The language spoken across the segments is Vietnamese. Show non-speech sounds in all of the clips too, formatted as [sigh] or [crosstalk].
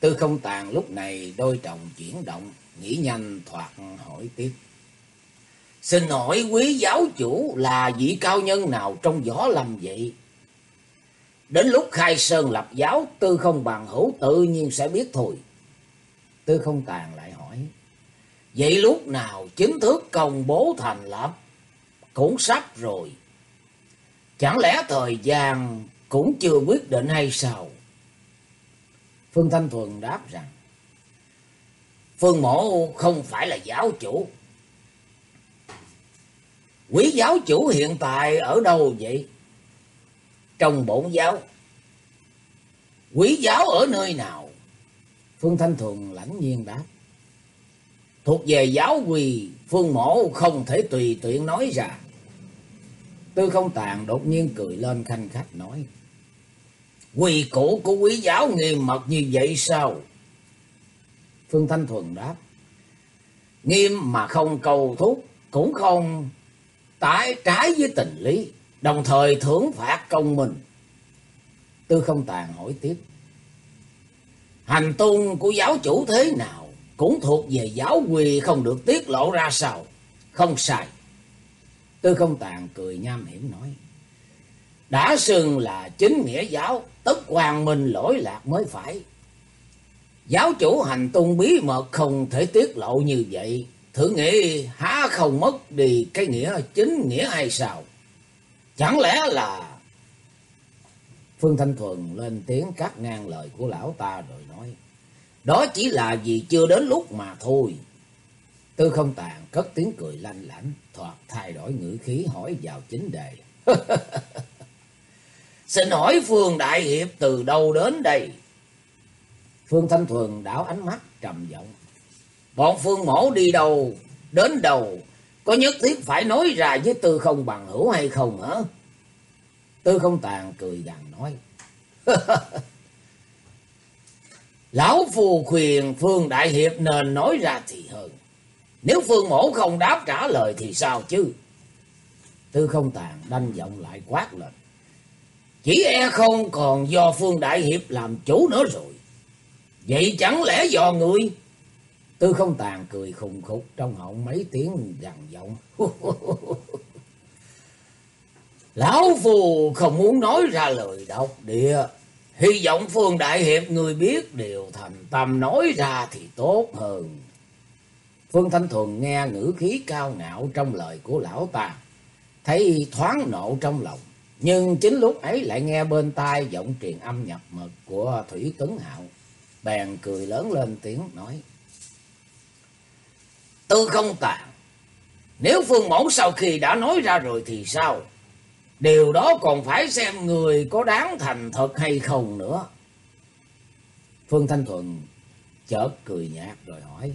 Tư không tàn lúc này đôi chồng chuyển động, nghĩ nhanh thoạt hỏi tiếp. Xin hỏi quý giáo chủ là vị cao nhân nào trong võ lâm vậy? Đến lúc khai sơn lập giáo, tư không bằng hữu tự nhiên sẽ biết thôi. Tư không tàn lại hỏi. Vậy lúc nào chính thức công bố thành lập? Cũng sắp rồi. Chẳng lẽ thời gian cũng chưa quyết định hay sao? Phương Thanh Thuần đáp rằng. Phương Mổ không phải là giáo chủ. Quý giáo chủ hiện tại ở đâu vậy? Trong bổn giáo. Quý giáo ở nơi nào? Phương Thanh Thuần lãnh nhiên đáp. Thuộc về giáo quỳ, phương mổ không thể tùy tiện nói ra. Tư không tàn đột nhiên cười lên khanh khách nói. Quỳ cũ của quý giáo nghiêm mật như vậy sao? Phương Thanh Thuần đáp. Nghiêm mà không cầu thúc, cũng không tái trái với tình lý, đồng thời thưởng phạt công mình. Tư không tàn hỏi tiếp. Hành tung của giáo chủ thế nào? Cũng thuộc về giáo quy không được tiết lộ ra sao? Không sai. Tư không tàn cười nham hiểm nói. Đã xưng là chính nghĩa giáo, tất hoàng minh lỗi lạc mới phải. Giáo chủ hành tung bí mật không thể tiết lộ như vậy. Thử nghĩ há không mất đi cái nghĩa chính nghĩa hay sao? Chẳng lẽ là... Phương Thanh Thuần lên tiếng cắt ngang lời của lão ta rồi nói. Đó chỉ là vì chưa đến lúc mà thôi. Tư không tàn cất tiếng cười lanh lảnh, thoạt thay đổi ngữ khí hỏi vào chính đề. [laughs] Xin hỏi Phương Đại Hiệp từ đâu đến đây? Phương Thanh Thuần đảo ánh mắt trầm giọng. Bọn Phương Mổ đi đâu, đến đâu, có nhất thiết phải nói ra với Tư không bằng hữu hay không hả? Tư không tàn cười gằn nói. [laughs] Lão phù khuyên Phương Đại Hiệp nên nói ra thì hơn. Nếu Phương Mổ không đáp trả lời thì sao chứ? Tư không tàn đanh giọng lại quát lên. Chỉ e không, còn do Phương Đại Hiệp làm chủ nữa rồi. Vậy chẳng lẽ do người? Tư không tàn cười khùng khục, trong họng mấy tiếng gằn giọng. [laughs] Lão phù không muốn nói ra lời độc địa. Hy vọng Phương Đại Hiệp người biết điều thành tâm nói ra thì tốt hơn. Phương Thanh Thuần nghe ngữ khí cao ngạo trong lời của lão ta. Thấy thoáng nộ trong lòng. Nhưng chính lúc ấy lại nghe bên tai giọng truyền âm nhập mật của Thủy Tuấn Hạo. Bèn cười lớn lên tiếng nói. Tư không tàn. Nếu Phương Mẫu sau khi đã nói ra rồi thì sao? Điều đó còn phải xem người có đáng thành thật hay không nữa. Phương Thanh thuận chợt cười nhạt rồi hỏi.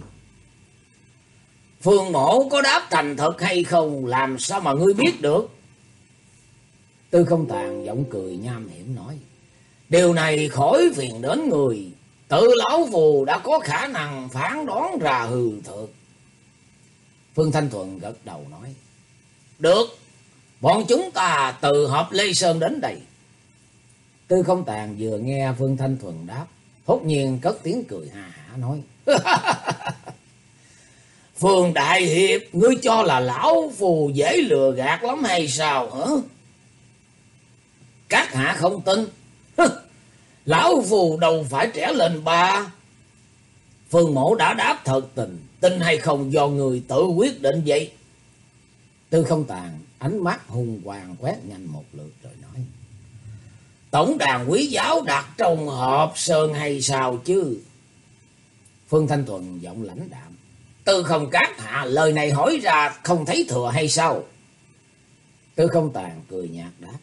Phương mổ có đáp thành thật hay không làm sao mà ngươi biết được? Tư không tàn giọng cười nham hiểm nói. Điều này khỏi phiền đến người. Tự lão phù đã có khả năng phán đoán ra hư thực. Phương Thanh Thuận gật đầu nói. Được, bọn chúng ta từ hợp Lê Sơn đến đây. Tư không tàn vừa nghe Phương Thanh Thuần đáp. Hốt nhiên cất tiếng cười hà hả nói. [laughs] Phương Đại Hiệp, ngươi cho là lão phù dễ lừa gạt lắm hay sao hả? Các hạ không tin. lão phù đâu phải trẻ lên ba. Phương mổ đã đáp thật tình, tin hay không do người tự quyết định vậy. Tư không tàn, ánh mắt hung hoàng quét nhanh một lượt rồi nói. Tổng đàn quý giáo đặt trong hộp sơn hay sao chứ? Phương Thanh Thuần giọng lãnh đạm. Tư không cát hạ lời này hỏi ra không thấy thừa hay sao? Tư không tàn cười nhạt đáp.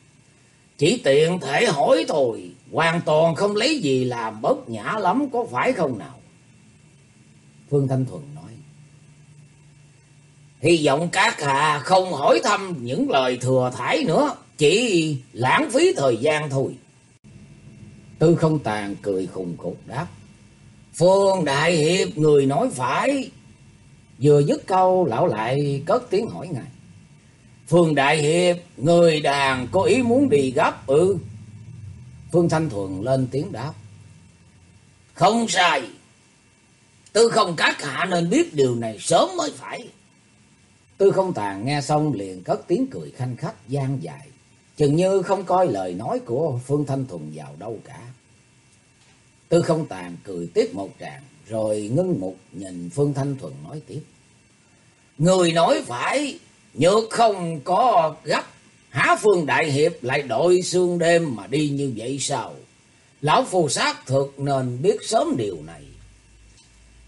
Chỉ tiện thể hỏi thôi, hoàn toàn không lấy gì làm bất nhã lắm có phải không nào? Phương Thanh Thuần nói. Hy vọng các hạ không hỏi thăm những lời thừa thải nữa, chỉ lãng phí thời gian thôi. Tư không tàn cười khùng khục đáp. Phương Đại Hiệp người nói phải. Vừa dứt câu lão lại cất tiếng hỏi ngài. Phương Đại Hiệp, người đàn có ý muốn đi gấp ư? Phương Thanh Thuần lên tiếng đáp. Không sai. Tư không các hạ nên biết điều này sớm mới phải. Tư không tàn nghe xong liền cất tiếng cười khanh khách gian dài. Chừng như không coi lời nói của Phương Thanh Thuần vào đâu cả. Tư không tàn cười tiếp một tràng, rồi ngưng mục nhìn Phương Thanh Thuần nói tiếp. Người nói phải, nhược không có gấp. Há Phương Đại Hiệp lại đội xương đêm mà đi như vậy sao? Lão phù sát thực nên biết sớm điều này.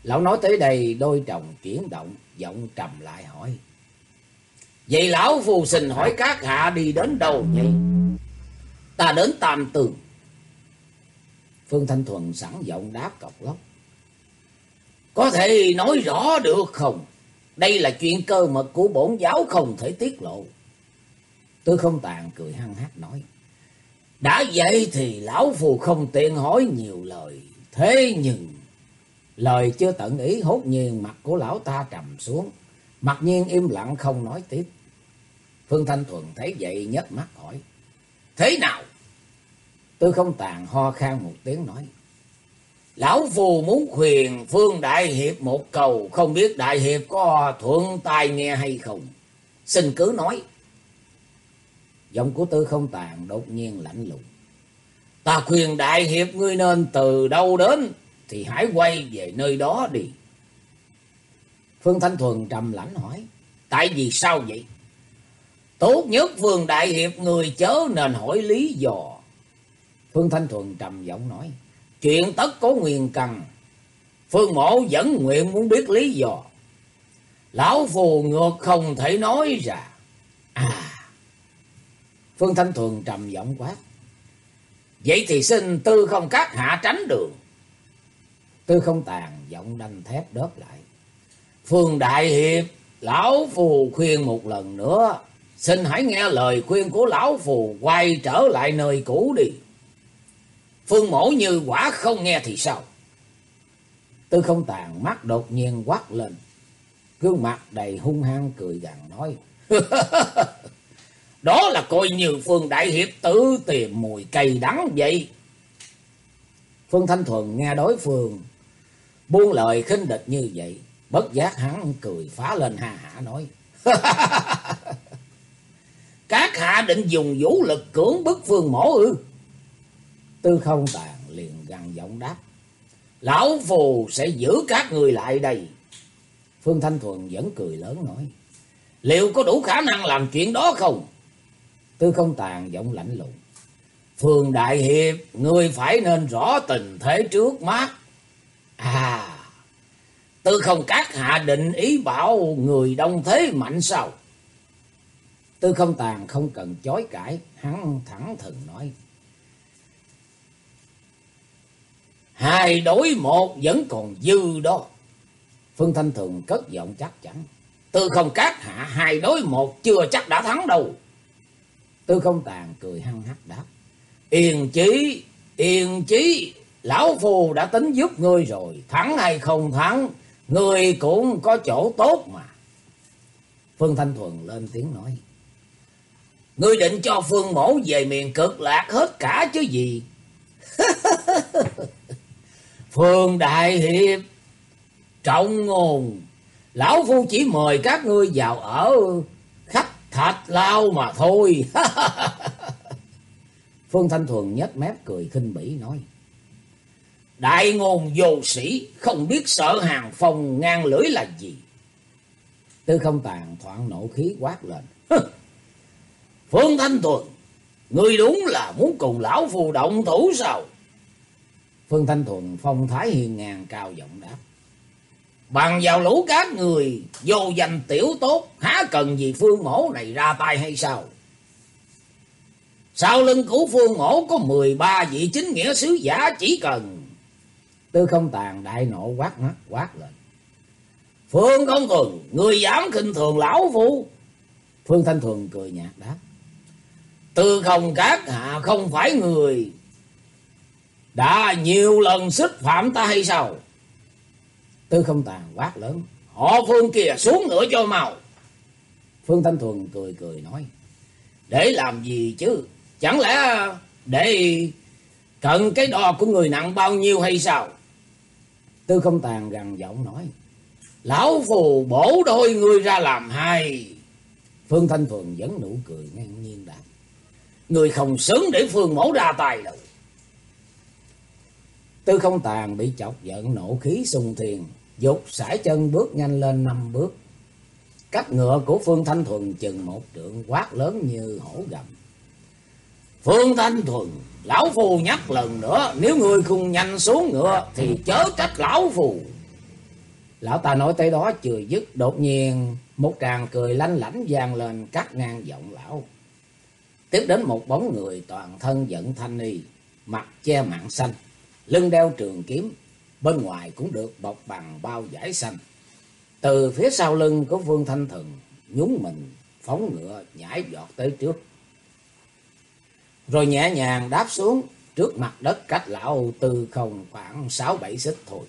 Lão nói tới đây đôi chồng chuyển động, giọng trầm lại hỏi. Vậy lão phù xin hỏi các hạ đi đến đâu vậy? Ta đến Tam Tường. Phương Thanh Thuần sẵn giọng đáp cọc lóc. Có thể nói rõ được không? Đây là chuyện cơ mật của bổn giáo không thể tiết lộ. Tôi không tàn cười hăng hát nói. Đã vậy thì lão phù không tiện hỏi nhiều lời. Thế nhưng... Lời chưa tận ý hốt nhiên mặt của lão ta trầm xuống. Mặc nhiên im lặng không nói tiếp. Phương Thanh Thuần thấy vậy nhấc mắt hỏi. Thế nào? Tư không tàn ho khan một tiếng nói. Lão Phù muốn khuyền Phương Đại Hiệp một cầu. Không biết Đại Hiệp có thuận tai nghe hay không? Xin cứ nói. Giọng của tư không tàn đột nhiên lạnh lùng. Ta khuyên Đại Hiệp ngươi nên từ đâu đến. Thì hãy quay về nơi đó đi. Phương Thanh Thuần trầm lãnh hỏi. Tại vì sao vậy? Tốt nhất Phương Đại Hiệp, người chớ nên hỏi lý do. Phương Thanh Thuần trầm giọng nói. Chuyện tất có nguyên cần Phương mộ vẫn nguyện muốn biết lý do. Lão phù ngược không thể nói ra. À. Phương Thanh Thuần trầm giọng quát. Vậy thì xin tư không các hạ tránh đường. Tư không tàn giọng đanh thép đớp lại. Phương Đại Hiệp, Lão Phù khuyên một lần nữa. Xin hãy nghe lời khuyên của Lão Phù quay trở lại nơi cũ đi. Phương mổ như quả không nghe thì sao? Tư không tàn mắt đột nhiên quát lên. Gương mặt đầy hung hăng cười gằn nói. [laughs] Đó là coi như Phương Đại Hiệp tự tìm mùi cây đắng vậy. Phương Thanh Thuần nghe đối phương, buông lời khinh địch như vậy. Bất giác hắn cười phá lên ha hả nói. [laughs] Các hạ định dùng vũ lực cưỡng bức phương mổ ư? Tư không tàn liền gằn giọng đáp. Lão phù sẽ giữ các người lại đây. Phương Thanh Thuần vẫn cười lớn nói. Liệu có đủ khả năng làm chuyện đó không? Tư không tàn giọng lạnh lùng. Phương Đại Hiệp, người phải nên rõ tình thế trước mắt. À, tư không các hạ định ý bảo người đông thế mạnh sao? Tư không tàn không cần chối cãi, hắn thẳng thừng nói. Hai đối một vẫn còn dư đó. Phương Thanh Thường cất giọng chắc chắn. Tư không cát hạ hai đối một chưa chắc đã thắng đâu. Tư không tàn cười hăng hắc đáp. Yên chí, yên chí, lão phù đã tính giúp ngươi rồi. Thắng hay không thắng, ngươi cũng có chỗ tốt mà. Phương Thanh Thuần lên tiếng nói. Ngươi định cho Phương mổ về miền cực lạc hết cả chứ gì. [laughs] Phương Đại Hiệp, trọng ngôn, Lão Phu chỉ mời các ngươi vào ở khách thạch lao mà thôi. [laughs] Phương Thanh Thuần nhếch mép cười khinh bỉ nói. Đại ngôn vô sĩ, không biết sợ hàng phong ngang lưỡi là gì. Tư không tàn thoảng nổ khí quát lên. Phương Thanh Thuần, ngươi đúng là muốn cùng lão phù động thủ sao? Phương Thanh Thuần phong thái hiền ngàn cao giọng đáp. Bằng vào lũ các người vô danh tiểu tốt, há cần gì phương mổ này ra tay hay sao? Sau lưng của phương mổ có 13 vị chính nghĩa sứ giả chỉ cần. Tư không tàn đại nộ quát mắt quát lên. Phương không thuần, người dám khinh thường lão phu. Phương Thanh Thuần cười nhạt đáp. Tư không các hạ không phải người đã nhiều lần xích phạm ta hay sao? Tư không tàn quát lớn. Họ phương kìa xuống nữa cho màu. Phương Thanh Thuần cười cười nói. Để làm gì chứ? Chẳng lẽ để cần cái đo của người nặng bao nhiêu hay sao? Tư không tàn gằn giọng nói. Lão phù bổ đôi người ra làm hai. Phương Thanh Thuần vẫn nụ cười ngang nhiên đáp. Người không xứng để Phương mổ ra tài đâu. Tư không tàn bị chọc giận nổ khí sung thiền. Dục sải chân bước nhanh lên năm bước. Cách ngựa của Phương Thanh Thuần chừng một trượng quát lớn như hổ gầm. Phương Thanh Thuần, lão phù nhắc lần nữa, nếu người không nhanh xuống ngựa thì chớ trách lão phù. Lão ta nói tới đó chưa dứt, đột nhiên một tràng cười lanh lảnh vang lên cắt ngang giọng lão. Tiếp đến một bóng người toàn thân giận thanh y, mặt che mạng xanh, lưng đeo trường kiếm, bên ngoài cũng được bọc bằng bao vải xanh. Từ phía sau lưng của Vương Thanh Thần nhúng mình phóng ngựa nhảy giọt tới trước. Rồi nhẹ nhàng đáp xuống trước mặt đất cách lão từ không khoảng sáu bảy xích thôi.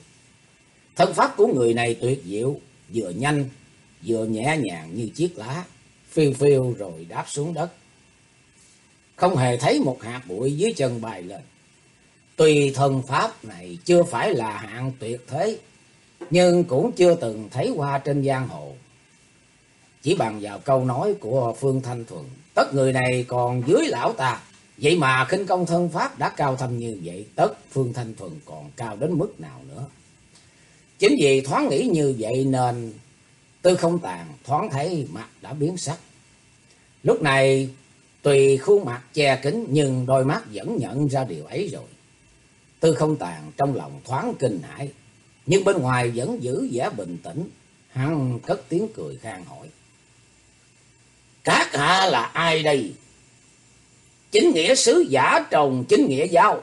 Thân pháp của người này tuyệt diệu, vừa nhanh, vừa nhẹ nhàng như chiếc lá, phiêu phiêu rồi đáp xuống đất. Không hề thấy một hạt bụi dưới chân bài lên. Tuy thân pháp này chưa phải là hạng tuyệt thế, nhưng cũng chưa từng thấy qua trên giang hồ. Chỉ bằng vào câu nói của Phương Thanh thuận tất người này còn dưới lão ta, vậy mà khinh công thân pháp đã cao thâm như vậy, tất Phương Thanh Thuần còn cao đến mức nào nữa. Chính vì thoáng nghĩ như vậy nên tư không tàn thoáng thấy mặt đã biến sắc. Lúc này tùy khuôn mặt che kính nhưng đôi mắt vẫn nhận ra điều ấy rồi. Tư không tàn trong lòng thoáng kinh hãi, nhưng bên ngoài vẫn giữ vẻ bình tĩnh. Hắn cất tiếng cười khang hỏi. Các hạ là ai đây? Chính nghĩa sứ giả trồng chính nghĩa giao.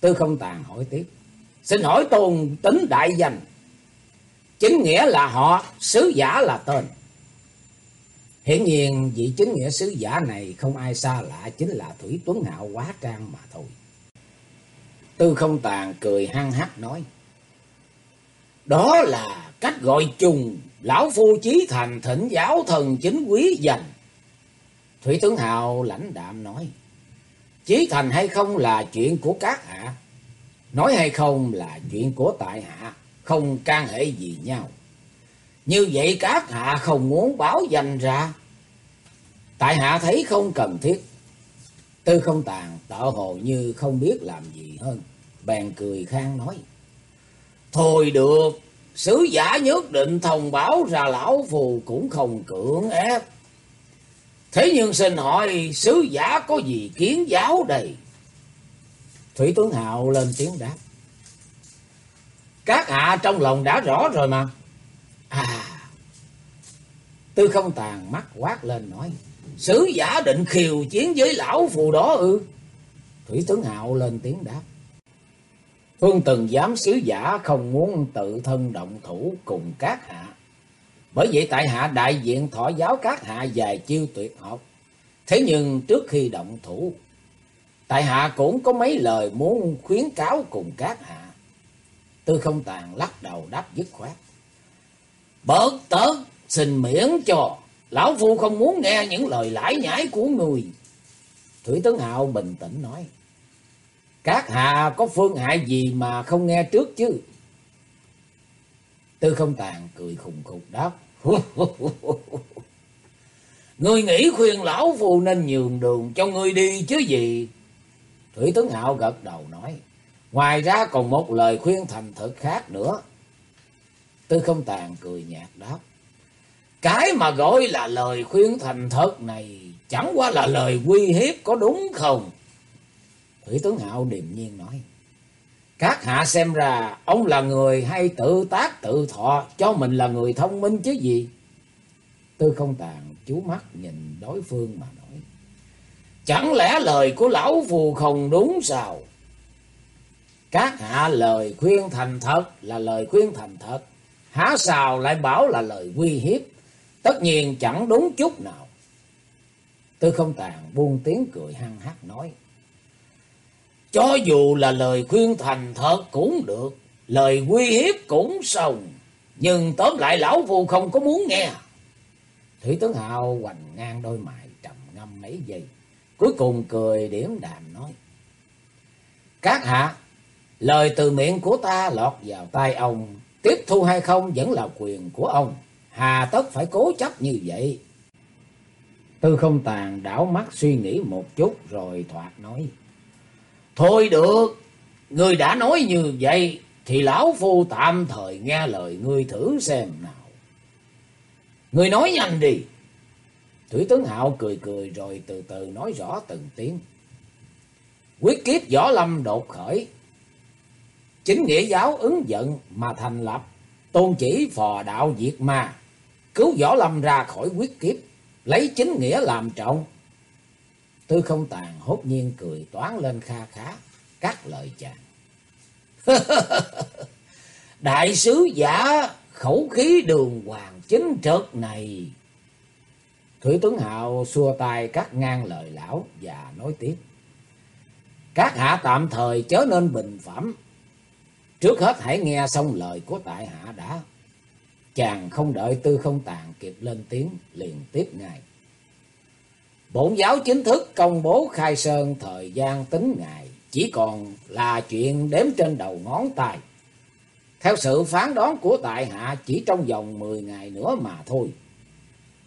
Tư không tàn hỏi tiếp. Xin hỏi tôn tính đại danh. Chính nghĩa là họ, sứ giả là tên. Hiển nhiên vị chính nghĩa sứ giả này không ai xa lạ chính là Thủy Tuấn Hạo quá trang mà thôi. Tư không tàn cười hăng hắc nói. Đó là cách gọi chung, lão phu chí thành thỉnh giáo thần chính quý dành. Thủy tướng Hào lãnh đạm nói. Chí thành hay không là chuyện của các hạ. Nói hay không là chuyện của tại hạ, không can hệ gì nhau. Như vậy các hạ không muốn báo danh ra. Tại hạ thấy không cần thiết. Tư không tàn tỏ hồ như không biết làm gì hơn. Bèn cười khang nói. Thôi được, sứ giả nhất định thông báo ra lão phù cũng không cưỡng ép. Thế nhưng xin hỏi sứ giả có gì kiến giáo đây? Thủy Tuấn Hạo lên tiếng đáp. Các hạ trong lòng đã rõ rồi mà. À. Tư không tàn mắt quát lên nói. Sứ giả định khiêu chiến với lão phù đó ư. Thủy tướng Hạo lên tiếng đáp. Phương từng dám sứ giả không muốn tự thân động thủ cùng các hạ. Bởi vậy tại hạ đại diện thọ giáo các hạ dài chiêu tuyệt học. Thế nhưng trước khi động thủ, tại hạ cũng có mấy lời muốn khuyến cáo cùng các hạ. Tư không tàn lắc đầu đáp dứt khoát. Bớt tớt, xin miễn cho, lão phu không muốn nghe những lời lãi nhãi của người. Thủy Tấn Hạo bình tĩnh nói. Các hạ có phương hại gì mà không nghe trước chứ? Tư không tàn cười khùng khục đáp. [laughs] Ngươi nghĩ khuyên lão phu nên nhường đường cho ngươi đi chứ gì? Thủy tướng Hạo gật đầu nói. Ngoài ra còn một lời khuyên thành thực khác nữa. Tư không tàn cười nhạt đáp. Cái mà gọi là lời khuyên thành thật này chẳng qua là lời uy hiếp có đúng không? Thủy tướng Hạo điềm nhiên nói. Các hạ xem ra ông là người hay tự tác tự thọ, cho mình là người thông minh chứ gì. Tư không tàn chú mắt nhìn đối phương mà nói. Chẳng lẽ lời của lão phù không đúng sao? Các hạ lời khuyên thành thật là lời khuyên thành thật. Há sao lại bảo là lời uy hiếp. Tất nhiên chẳng đúng chút nào. Tư không tàn buông tiếng cười hăng hát nói. Cho dù là lời khuyên thành thật cũng được, lời uy hiếp cũng xong, nhưng tóm lại lão phu không có muốn nghe. Thủy tướng Hào hoành ngang đôi mày trầm ngâm mấy giây, cuối cùng cười điểm đàm nói. Các hạ, Lời từ miệng của ta lọt vào tai ông, tiếp thu hay không vẫn là quyền của ông. Hà tất phải cố chấp như vậy. Tư không tàn đảo mắt suy nghĩ một chút rồi thoạt nói. Thôi được, người đã nói như vậy thì lão phu tạm thời nghe lời ngươi thử xem nào. Ngươi nói nhanh đi. Thủy tướng Hạo cười cười rồi từ từ nói rõ từng tiếng. Quyết kiếp võ lâm đột khởi. Chính nghĩa giáo ứng giận mà thành lập. Tôn chỉ phò đạo diệt ma. Cứu võ lâm ra khỏi quyết kiếp. Lấy chính nghĩa làm trọng. Tư không tàn hốt nhiên cười toán lên kha khá. Cắt lời chàng. [laughs] Đại sứ giả, khẩu khí đường hoàng chính trực này. Thủy tướng Hạo xua tay cắt ngang lời lão và nói tiếp. Các hạ tạm thời chớ nên bình phẩm. Trước hết hãy nghe xong lời của tại hạ đã. Chàng không đợi tư không tàn kịp lên tiếng liền tiếp ngài Bổn giáo chính thức công bố khai sơn thời gian tính ngày chỉ còn là chuyện đếm trên đầu ngón tay. Theo sự phán đoán của tại hạ chỉ trong vòng 10 ngày nữa mà thôi.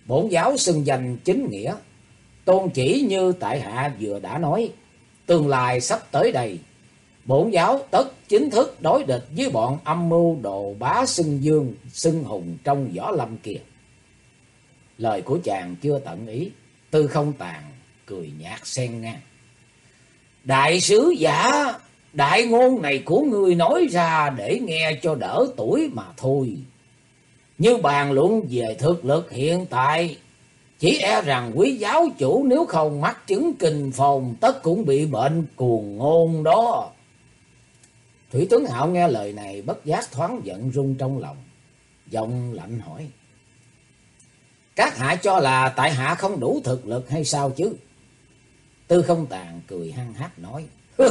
Bổn giáo xưng danh chính nghĩa, tôn chỉ như tại hạ vừa đã nói, tương lai sắp tới đây, bổn giáo tất chính thức đối địch với bọn âm mưu đồ bá xưng dương, xưng hùng trong võ lâm kia. Lời của chàng chưa tận ý, tư không tàn, cười nhạt xen ngang. Đại sứ giả, đại ngôn này của ngươi nói ra để nghe cho đỡ tuổi mà thôi. Như bàn luận về thực lực hiện tại, chỉ e rằng quý giáo chủ nếu không mắc chứng kinh phòng tất cũng bị bệnh cuồng ngôn đó. Thủy tướng Hạo nghe lời này, bất giác thoáng giận rung trong lòng. Giọng lạnh hỏi. Các hạ cho là tại hạ không đủ thực lực hay sao chứ? Tư không tàn cười hăng hát nói. [laughs]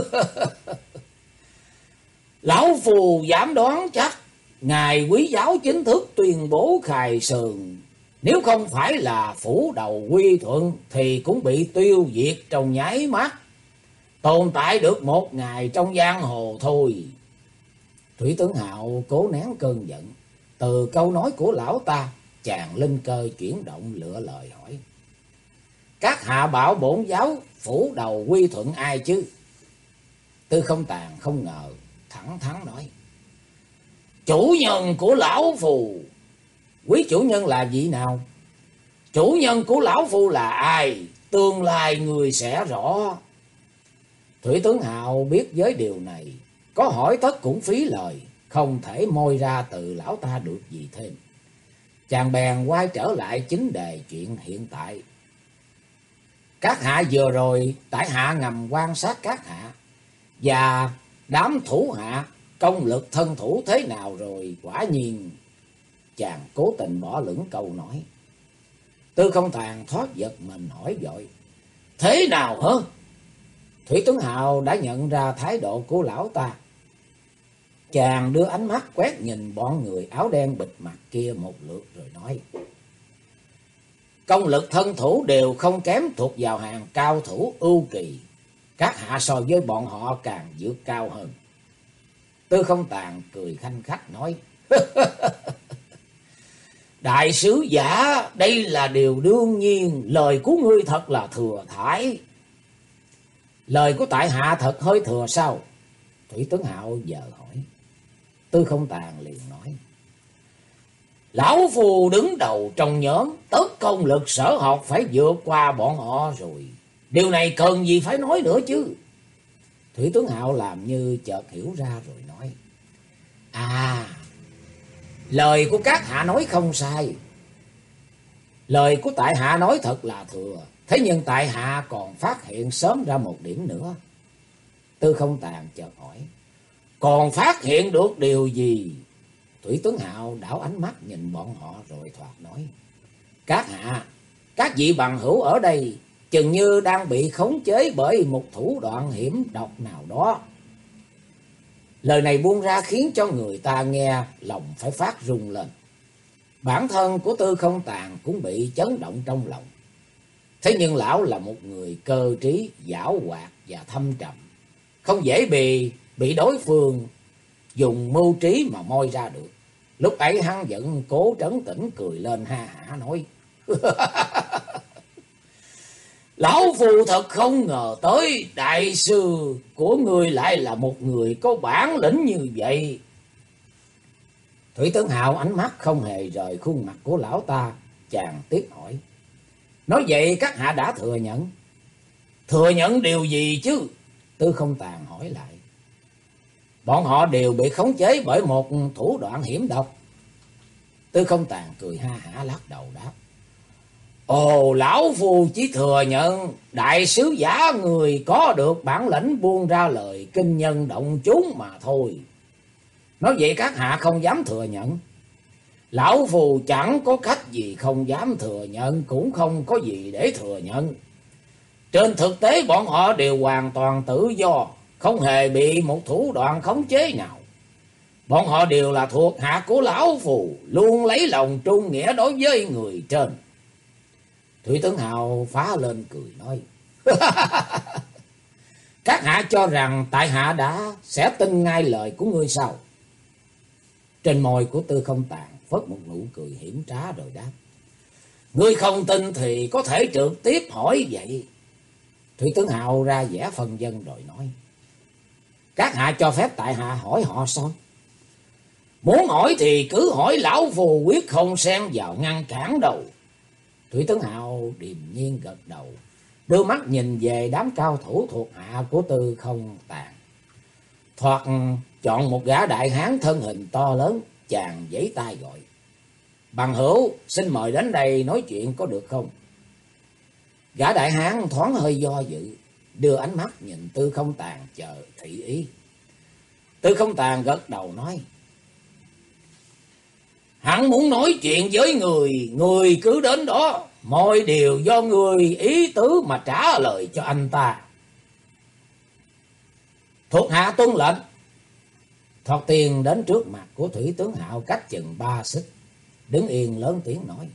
Lão phù dám đoán chắc, Ngài quý giáo chính thức tuyên bố khai sườn. Nếu không phải là phủ đầu quy thuận thì cũng bị tiêu diệt trong nháy mắt. Tồn tại được một ngày trong giang hồ thôi. Thủy tướng Hạo cố nén cơn giận. Từ câu nói của lão ta, chàng linh cơ chuyển động lựa lời hỏi. Các hạ bảo bổn giáo phủ đầu quy thuận ai chứ? Tư không tàn không ngờ, thẳng thắn nói. Chủ nhân của lão phù. Quý chủ nhân là vị nào? Chủ nhân của lão phu là ai? Tương lai người sẽ rõ. Thủy tướng Hào biết với điều này. Có hỏi tất cũng phí lời. Không thể môi ra từ lão ta được gì thêm. Chàng bèn quay trở lại chính đề chuyện hiện tại. Các hạ vừa rồi, tại hạ ngầm quan sát các hạ. Và đám thủ hạ công lực thân thủ thế nào rồi, quả nhiên chàng cố tình bỏ lửng câu nói. Tư không tàn thoát giật mình hỏi dội. Thế nào hả? Thủy Tuấn Hào đã nhận ra thái độ của lão ta. Chàng đưa ánh mắt quét nhìn bọn người áo đen bịt mặt kia một lượt rồi nói. Công lực thân thủ đều không kém thuộc vào hàng cao thủ ưu kỳ. Các hạ so với bọn họ càng vượt cao hơn. Tư không tàn cười khanh khách nói. [laughs] Đại sứ giả, đây là điều đương nhiên, lời của ngươi thật là thừa thải. Lời của tại hạ thật hơi thừa sao? Thủy tướng Hạo giờ hỏi. Tư không tàn liền nói. Lão phù đứng đầu trong nhóm, tất công lực sở học phải vượt qua bọn họ rồi. Điều này cần gì phải nói nữa chứ? Thủy tướng Hạo làm như chợt hiểu ra rồi nói. À, lời của các hạ nói không sai. Lời của tại hạ nói thật là thừa. Thế nhưng tại hạ còn phát hiện sớm ra một điểm nữa. Tư không tàn chợt hỏi. Còn phát hiện được điều gì? Thủy Tuấn Hạo đảo ánh mắt nhìn bọn họ rồi thoạt nói. Các hạ, các vị bằng hữu ở đây chừng như đang bị khống chế bởi một thủ đoạn hiểm độc nào đó. Lời này buông ra khiến cho người ta nghe lòng phải phát rung lên. Bản thân của tư không tàn cũng bị chấn động trong lòng. Thế nhưng lão là một người cơ trí, giảo hoạt và thâm trầm. Không dễ bị bị đối phương dùng mưu trí mà moi ra được. Lúc ấy hắn vẫn cố trấn tĩnh cười lên ha hả nói. [laughs] Lão phù thật không ngờ tới đại sư của người lại là một người có bản lĩnh như vậy. Thủy tướng Hạo ánh mắt không hề rời khuôn mặt của lão ta, chàng tiếp hỏi. Nói vậy các hạ đã thừa nhận. Thừa nhận điều gì chứ? Tư không tàn hỏi lại. Bọn họ đều bị khống chế bởi một thủ đoạn hiểm độc. Tư không tàn cười ha hả lắc đầu đáp. Ồ, lão phù chỉ thừa nhận đại sứ giả người có được bản lĩnh buông ra lời kinh nhân động chúng mà thôi. Nói vậy các hạ không dám thừa nhận. Lão phù chẳng có cách gì không dám thừa nhận, cũng không có gì để thừa nhận. Trên thực tế bọn họ đều hoàn toàn tự do, không hề bị một thủ đoạn khống chế nào. Bọn họ đều là thuộc hạ của lão phù, luôn lấy lòng trung nghĩa đối với người trên. Thủy tướng Hào phá lên cười nói. [laughs] Các hạ cho rằng tại hạ đã sẽ tin ngay lời của ngươi sao? Trên môi của tư không tạng phất một nụ cười hiểm trá rồi đáp. Ngươi không tin thì có thể trực tiếp hỏi vậy. Thủy tướng Hào ra vẻ phân dân rồi nói. Các hạ cho phép tại hạ hỏi họ sao? Muốn hỏi thì cứ hỏi lão phù quyết không xen vào ngăn cản đầu. Thủy tướng Hào điềm nhiên gật đầu, đưa mắt nhìn về đám cao thủ thuộc hạ của tư không tàn. Thoạt chọn một gã đại hán thân hình to lớn, chàng giấy tay gọi. Bằng hữu, xin mời đến đây nói chuyện có được không? Gã đại hán thoáng hơi do dự, đưa ánh mắt nhìn tư không tàn chờ thị ý. Tư không tàn gật đầu nói. Hắn muốn nói chuyện với người, người cứ đến đó, mọi điều do người ý tứ mà trả lời cho anh ta. Thuộc hạ tuân lệnh. Thoạt tiền đến trước mặt của Thủy tướng Hạo cách chừng ba xích. Đứng yên lớn tiếng nói.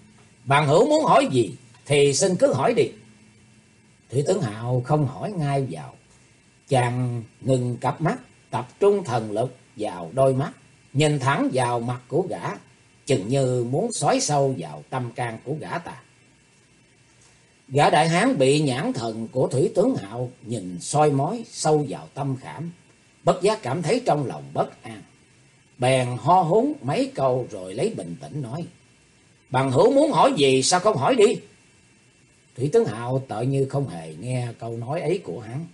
Bạn hữu muốn hỏi gì thì xin cứ hỏi đi. Thủy tướng Hạo không hỏi ngay vào. Chàng ngừng cặp mắt, tập trung thần lực vào đôi mắt, nhìn thẳng vào mặt của gã, chừng như muốn xói sâu vào tâm can của gã ta. Gã đại hán bị nhãn thần của thủy tướng hạo nhìn soi mói sâu vào tâm khảm, bất giác cảm thấy trong lòng bất an. Bèn ho húng mấy câu rồi lấy bình tĩnh nói. Bằng hữu muốn hỏi gì sao không hỏi đi. Thủy tướng hạo tự như không hề nghe câu nói ấy của hắn.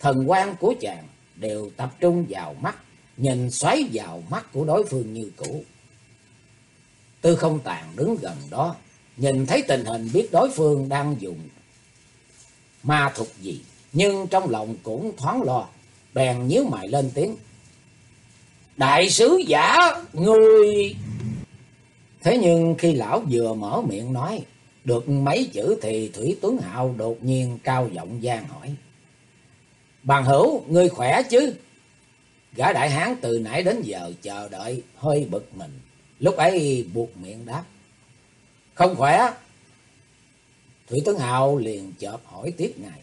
Thần quan của chàng đều tập trung vào mắt, nhìn xoáy vào mắt của đối phương như cũ. Tư không tàn đứng gần đó, nhìn thấy tình hình biết đối phương đang dùng ma thuật gì, nhưng trong lòng cũng thoáng lo, bèn nhíu mày lên tiếng. Đại sứ giả, người... Thế nhưng khi lão vừa mở miệng nói, được mấy chữ thì Thủy Tuấn Hạo đột nhiên cao giọng gian hỏi. Bằng hữu, ngươi khỏe chứ? Gã đại hán từ nãy đến giờ chờ đợi, hơi bực mình. Lúc ấy buộc miệng đáp. Không khỏe. Thủy tuấn Hào liền chợp hỏi tiếp ngài.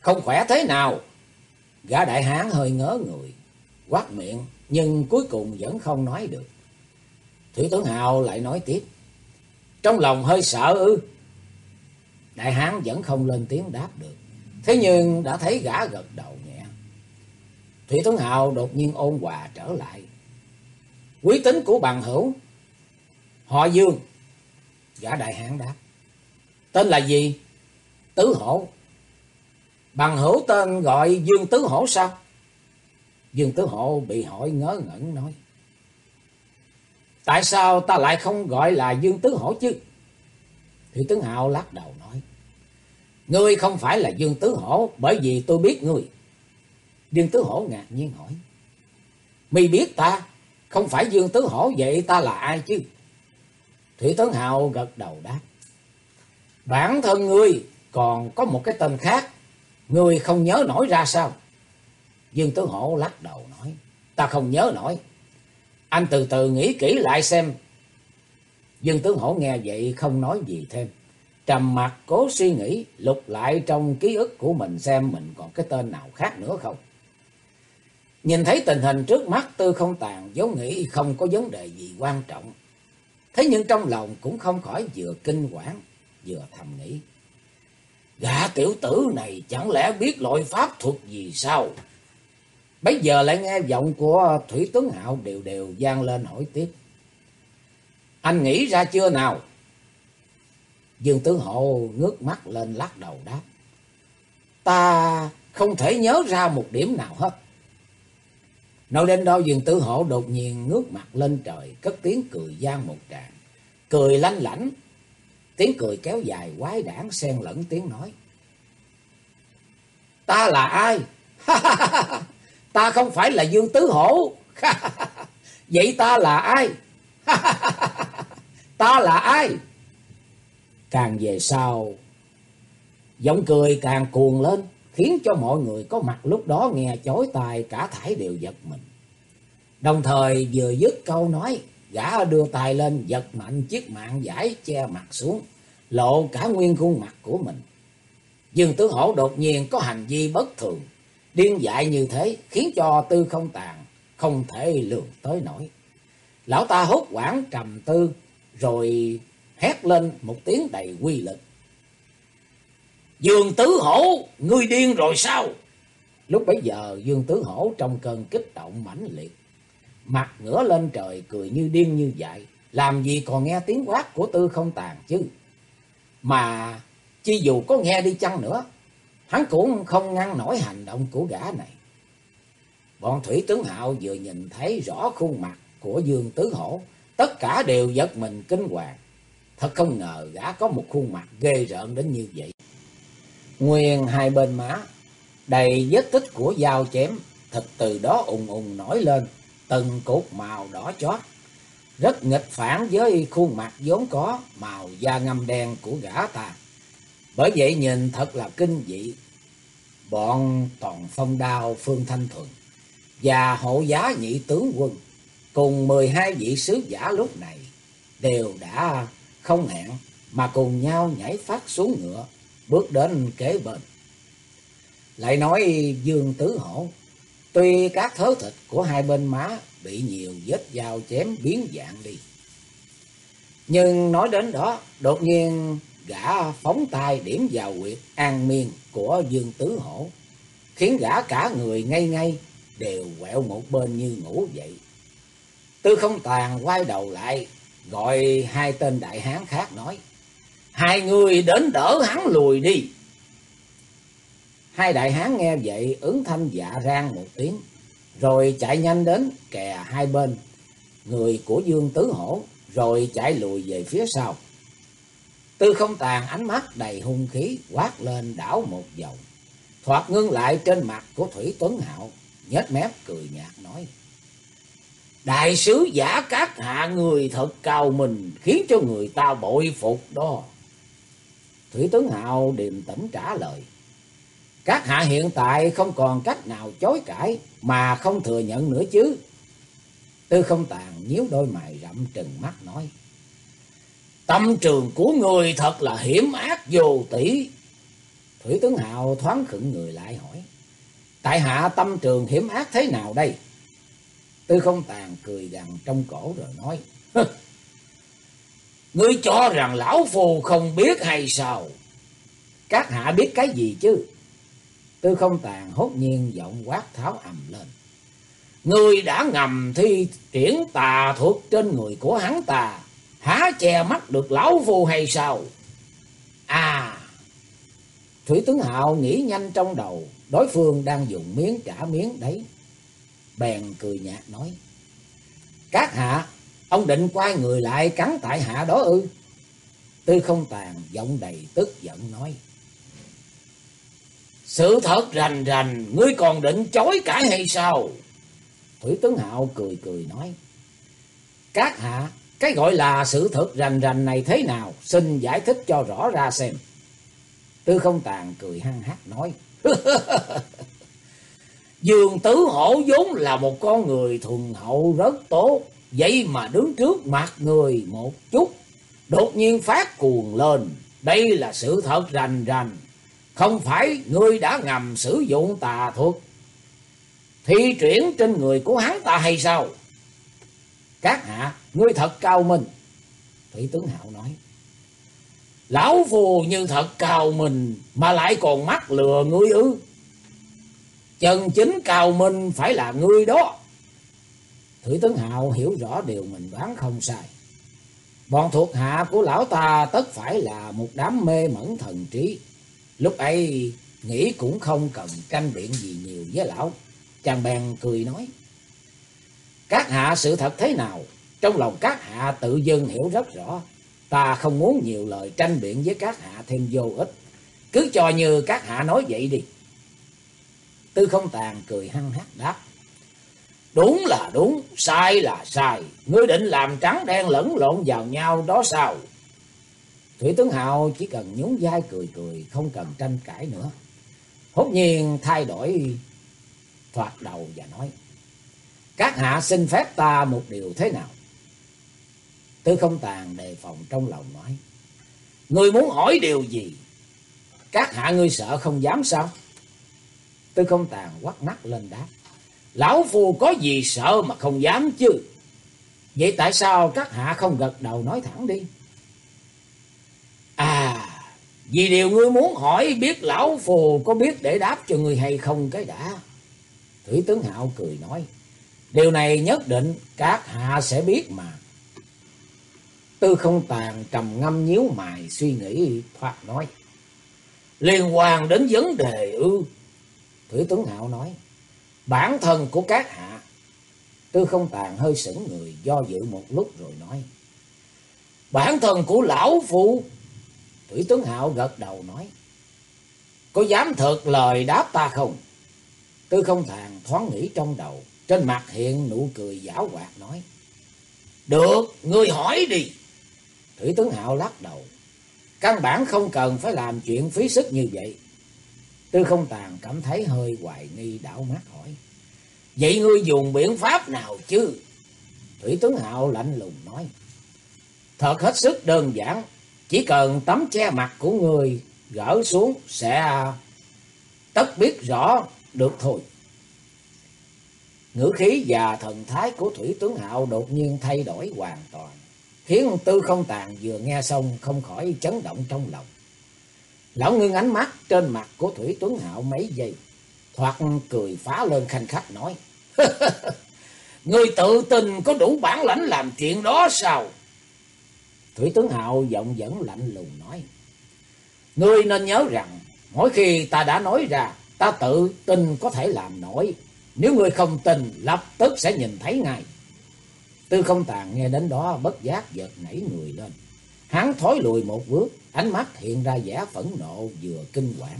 Không khỏe thế nào? Gã đại hán hơi ngớ người, quát miệng, nhưng cuối cùng vẫn không nói được. Thủy Tướng Hào lại nói tiếp. Trong lòng hơi sợ ư. Đại hán vẫn không lên tiếng đáp được. Thế nhưng đã thấy gã gật đầu nhẹ. Thủy Tướng Hào đột nhiên ôn hòa trở lại. Quý tính của bằng hữu. Họ Dương. Gã đại hán đáp. Tên là gì? Tứ hổ. Bằng hữu tên gọi Dương Tứ Hổ sao? Dương Tứ Hổ bị hỏi ngớ ngẩn nói. Tại sao ta lại không gọi là Dương Tứ Hổ chứ? Thủy Tướng Hạo lắc đầu nói. Ngươi không phải là Dương Tứ Hổ bởi vì tôi biết ngươi. Dương Tứ Hổ ngạc nhiên hỏi. Mày biết ta? Không phải Dương Tứ Hổ vậy ta là ai chứ? Thủy tướng Hạo gật đầu đáp. Bản thân ngươi còn có một cái tên khác. Ngươi không nhớ nổi ra sao? Dương Tứ Hổ lắc đầu nói. Ta không nhớ nổi. Anh từ từ nghĩ kỹ lại xem. Dương Tứ Hổ nghe vậy không nói gì thêm. Trầm mặt cố suy nghĩ, lục lại trong ký ức của mình xem mình còn cái tên nào khác nữa không. Nhìn thấy tình hình trước mắt, tư không tàn dấu nghĩ không có vấn đề gì quan trọng. Thế nhưng trong lòng cũng không khỏi vừa kinh quản vừa thầm nghĩ. Gã tiểu tử này chẳng lẽ biết loại pháp thuật gì sao? Bây giờ lại nghe giọng của Thủy tướng Hạo đều đều gian lên hỏi tiếp. Anh nghĩ ra chưa nào? Dương Tướng Hộ ngước mắt lên lắc đầu đáp. Ta không thể nhớ ra một điểm nào hết. Nói đến đó Dương Tử Hộ đột nhiên ngước mặt lên trời, cất tiếng cười gian một tràng. Cười lanh lảnh, tiếng cười kéo dài quái đản xen lẫn tiếng nói. Ta là ai? Ta không phải là Dương Tứ Hổ. [laughs] Vậy ta là ai? [laughs] ta là ai? Càng về sau, giọng cười càng cuồng lên, khiến cho mọi người có mặt lúc đó nghe chối tai cả thải đều giật mình. Đồng thời vừa dứt câu nói, gã đưa tay lên giật mạnh chiếc mạng giải che mặt xuống, lộ cả nguyên khuôn mặt của mình. Dương Tử Hổ đột nhiên có hành vi bất thường, điên dại như thế khiến cho tư không tàn, không thể lường tới nổi. Lão ta hốt quảng trầm tư, rồi hét lên một tiếng đầy quy lực. Dương Tứ Hổ, ngươi điên rồi sao? Lúc bấy giờ Dương Tứ Hổ trong cơn kích động mãnh liệt, mặt ngửa lên trời cười như điên như vậy làm gì còn nghe tiếng quát của Tư Không Tàn chứ. Mà chi dù có nghe đi chăng nữa, hắn cũng không ngăn nổi hành động của gã này. Bọn Thủy Tướng Hạo vừa nhìn thấy rõ khuôn mặt của Dương Tứ Hổ, tất cả đều giật mình kinh hoàng. Thật không ngờ gã có một khuôn mặt ghê rợn đến như vậy. Nguyên hai bên má, đầy vết tích của dao chém, thịt từ đó ùng ùng nổi lên, từng cột màu đỏ chót. Rất nghịch phản với khuôn mặt vốn có màu da ngâm đen của gã ta. Bởi vậy nhìn thật là kinh dị. Bọn toàn phong đao Phương Thanh Thuận và hộ giá nhị tướng quân cùng 12 vị sứ giả lúc này đều đã không hẹn mà cùng nhau nhảy phát xuống ngựa, bước đến kế bên. Lại nói Dương Tứ Hổ, tuy các thớ thịt của hai bên má bị nhiều vết dao chém biến dạng đi. Nhưng nói đến đó, đột nhiên gã phóng tay điểm vào quyệt an miên của Dương Tứ Hổ, khiến gã cả người ngay ngay đều quẹo một bên như ngủ vậy. Tư không tàn quay đầu lại, gọi hai tên đại hán khác nói, hai người đến đỡ hắn lùi đi. Hai đại hán nghe vậy ứng thanh dạ rang một tiếng, rồi chạy nhanh đến kè hai bên, người của Dương Tứ Hổ, rồi chạy lùi về phía sau. Tư không tàn ánh mắt đầy hung khí quát lên đảo một vòng. Thoạt ngưng lại trên mặt của Thủy Tuấn Hạo, nhếch mép cười nhạt nói. Đại sứ giả các hạ người thật cao mình, khiến cho người ta bội phục đó. Thủy Tuấn Hạo điềm tĩnh trả lời. Các hạ hiện tại không còn cách nào chối cãi mà không thừa nhận nữa chứ. Tư không tàn nhíu đôi mày rậm trừng mắt nói. Tâm trường của người thật là hiểm ác vô tỷ. Thủy tướng Hào thoáng khựng người lại hỏi. Tại hạ tâm trường hiểm ác thế nào đây? Tư không tàn cười gằn trong cổ rồi nói. Ngươi cho rằng lão phù không biết hay sao? Các hạ biết cái gì chứ? Tư không tàn hốt nhiên giọng quát tháo ầm lên. Ngươi đã ngầm thi triển tà thuật trên người của hắn ta. Há che mắt được lão phu hay sao? À! Thủy tướng Hạo nghĩ nhanh trong đầu. Đối phương đang dùng miếng trả miếng đấy. Bèn cười nhạt nói. Các hạ, ông định quay người lại cắn tại hạ đó ư? Tư không tàn giọng đầy tức giận nói. Sự thật rành rành, ngươi còn định chối cãi hay sao? Thủy tướng Hạo cười cười nói. Các hạ, cái gọi là sự thật rành rành này thế nào? Xin giải thích cho rõ ra xem. Tư không tàn cười hăng hát nói. [laughs] Dương Tứ Hổ vốn là một con người thuần hậu rất tốt. Vậy mà đứng trước mặt người một chút. Đột nhiên phát cuồng lên. Đây là sự thật rành rành. Không phải ngươi đã ngầm sử dụng tà thuật. thi chuyển trên người của hắn ta hay sao? Các hạ, ngươi thật cao minh. Thủy tướng Hạo nói. Lão phù như thật cao minh mà lại còn mắc lừa ngươi ư. Chân chính cao minh phải là ngươi đó. Thủy tướng Hạo hiểu rõ điều mình đoán không sai. Bọn thuộc hạ của lão ta tất phải là một đám mê mẩn thần trí. Lúc ấy nghĩ cũng không cần canh biện gì nhiều với lão. Chàng bèn cười nói. Các hạ sự thật thế nào? Trong lòng các hạ tự dưng hiểu rất rõ. Ta không muốn nhiều lời tranh biện với các hạ thêm vô ích. Cứ cho như các hạ nói vậy đi. Tư không tàn cười hăng hát đáp. Đúng là đúng, sai là sai. Ngươi định làm trắng đen lẫn lộn vào nhau đó sao? Thủy tướng Hào chỉ cần nhún vai cười cười, không cần tranh cãi nữa. Hốt nhiên thay đổi thoạt đầu và nói. Các hạ xin phép ta một điều thế nào? Tư không tàn đề phòng trong lòng nói. Ngươi muốn hỏi điều gì? Các hạ ngươi sợ không dám sao? Tư không tàn quắt mắt lên đáp. Lão phù có gì sợ mà không dám chứ? Vậy tại sao các hạ không gật đầu nói thẳng đi? À, vì điều ngươi muốn hỏi biết lão phù có biết để đáp cho ngươi hay không cái đã. Thủy tướng Hạo cười nói. Điều này nhất định các hạ sẽ biết mà. Tư không tàn trầm ngâm nhíu mày, suy nghĩ, thoạt nói. Liên quan đến vấn đề ư. Thủy tướng Hạo nói. Bản thân của các hạ. Tư không tàn hơi sững người, do dự một lúc rồi nói. Bản thân của lão phụ. Thủy tướng Hạo gật đầu nói. Có dám thật lời đáp ta không? Tư không tàn thoáng nghĩ trong đầu. Trên mặt hiện nụ cười giả hoạt nói. Được, ngươi hỏi đi. Thủy tướng Hạo lắc đầu. Căn bản không cần phải làm chuyện phí sức như vậy. Tư không tàn cảm thấy hơi hoài nghi đảo mắt hỏi. Vậy ngươi dùng biện pháp nào chứ? Thủy tướng Hạo lạnh lùng nói. Thật hết sức đơn giản. Chỉ cần tấm che mặt của người gỡ xuống sẽ tất biết rõ được thôi. Ngữ khí và thần thái của Thủy tướng Hạo đột nhiên thay đổi hoàn toàn. Khiến tư không tàn vừa nghe xong không khỏi chấn động trong lòng. Lão ngưng ánh mắt trên mặt của Thủy Tuấn Hạo mấy giây. Thoạt cười phá lên khanh khách nói. [laughs] Người tự tin có đủ bản lãnh làm chuyện đó sao? Thủy Tuấn Hạo giọng vẫn lạnh lùng nói. Ngươi nên nhớ rằng, mỗi khi ta đã nói ra, ta tự tin có thể làm nổi. Nếu ngươi không tin, lập tức sẽ nhìn thấy ngay. Tư không tàn nghe đến đó bất giác giật nảy người lên. Hắn thối lùi một bước, ánh mắt hiện ra vẻ phẫn nộ vừa kinh quản.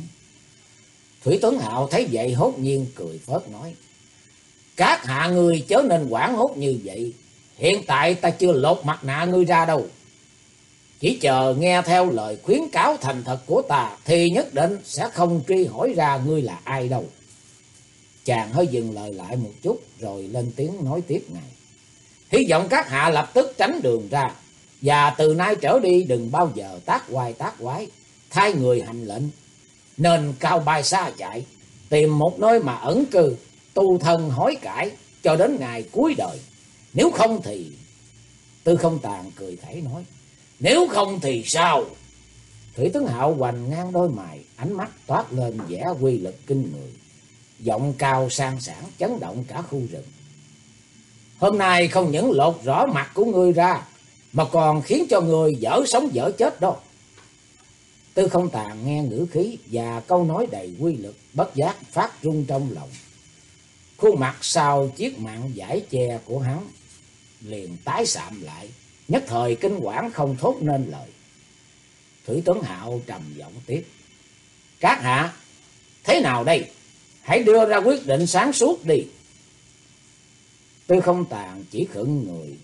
Thủy Tuấn Hạo thấy vậy hốt nhiên cười phớt nói. Các hạ người chớ nên quản hốt như vậy. Hiện tại ta chưa lột mặt nạ ngươi ra đâu. Chỉ chờ nghe theo lời khuyến cáo thành thật của ta thì nhất định sẽ không truy hỏi ra ngươi là ai đâu. Chàng hơi dừng lời lại một chút, rồi lên tiếng nói tiếp ngay. Hy vọng các hạ lập tức tránh đường ra. Và từ nay trở đi đừng bao giờ tác hoài tác quái. Thay người hành lệnh. Nên cao bay xa chạy. Tìm một nơi mà ẩn cư. Tu thân hối cải. Cho đến ngày cuối đời. Nếu không thì... Tư không tàn cười thể nói. Nếu không thì sao? Thủy tướng hạo hoành ngang đôi mày. Ánh mắt toát lên vẻ quy lực kinh người. Giọng cao sang sảng chấn động cả khu rừng. Hôm nay không những lột rõ mặt của ngươi ra, mà còn khiến cho người dở sống dở chết đâu. Tư không tàn nghe ngữ khí và câu nói đầy quy lực, bất giác phát rung trong lòng. Khuôn mặt sau chiếc mạng giải che của hắn liền tái sạm lại, nhất thời kinh quản không thốt nên lời. Thủy Tuấn Hạo trầm giọng tiếp. Các hạ, thế nào đây? Hãy đưa ra quyết định sáng suốt đi. Tư không tàn chỉ khựng người,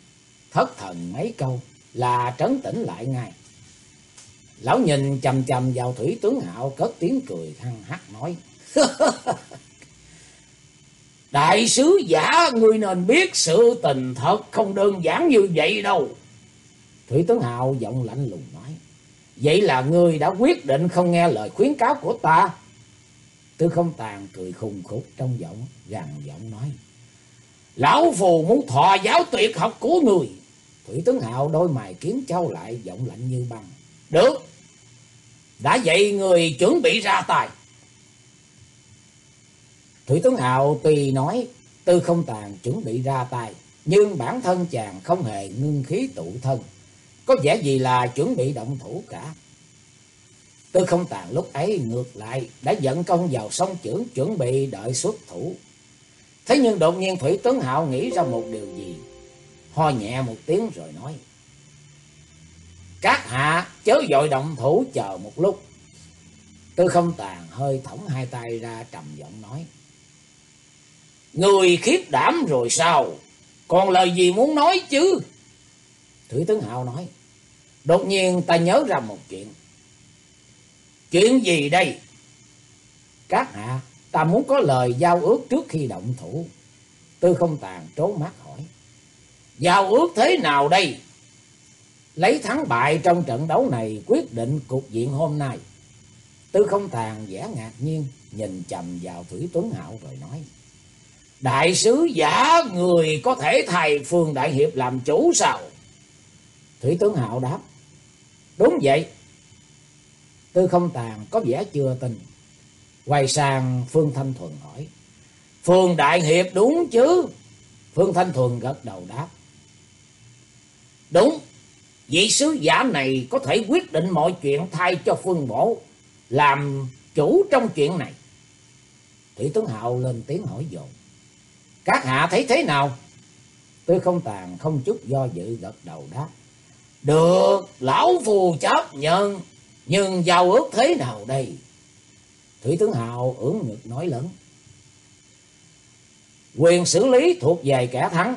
thất thần mấy câu là trấn tĩnh lại ngay. Lão nhìn chầm chầm vào thủy tướng hạo cất tiếng cười hăng hắc nói. Đại sứ giả ngươi nên biết sự tình thật không đơn giản như vậy đâu. Thủy tướng hạo giọng lạnh lùng nói. Vậy là ngươi đã quyết định không nghe lời khuyến cáo của ta. Tư không tàn cười khùng khục trong giọng, gằn giọng nói. Lão phù muốn thọ giáo tuyệt học của người. Thủy tướng hạo đôi mày kiến trao lại giọng lạnh như băng. Được. Đã vậy người chuẩn bị ra tài. Thủy tướng hạo tùy nói tư không tàn chuẩn bị ra tay. Nhưng bản thân chàng không hề ngưng khí tụ thân. Có vẻ gì là chuẩn bị động thủ cả. Tư không tàn lúc ấy, ngược lại, đã dẫn công vào sông trưởng chuẩn bị đợi xuất thủ. Thế nhưng đột nhiên Thủy Tuấn Hạo nghĩ ra một điều gì. Ho nhẹ một tiếng rồi nói. Các hạ chớ dội động thủ chờ một lúc. Tư không tàn hơi thõng hai tay ra trầm giọng nói. Người khiếp đảm rồi sao? Còn lời gì muốn nói chứ? Thủy Tướng Hạo nói. Đột nhiên ta nhớ ra một chuyện. Chuyện gì đây? Các hạ, ta muốn có lời giao ước trước khi động thủ. Tư không tàn trố mắt hỏi. Giao ước thế nào đây? Lấy thắng bại trong trận đấu này quyết định cục diện hôm nay. Tư không tàn vẻ ngạc nhiên, nhìn chầm vào Thủy Tuấn Hạo rồi nói. Đại sứ giả người có thể thầy Phương Đại Hiệp làm chủ sao? Thủy Tuấn Hạo đáp. Đúng vậy. Tư không tàn có vẻ chưa tin. Quay sang Phương Thanh Thuần hỏi. Phương Đại Hiệp đúng chứ? Phương Thanh Thuần gật đầu đáp. Đúng, vị sứ giả này có thể quyết định mọi chuyện thay cho Phương Bổ, làm chủ trong chuyện này. Thủy Tuấn Hạo lên tiếng hỏi dồn. Các hạ thấy thế nào? Tư không tàn không chút do dự gật đầu đáp. Được, lão phù chấp nhận, nhưng giao ước thế nào đây? Thủy tướng Hào ưỡn ngực nói lớn. Quyền xử lý thuộc về kẻ thắng.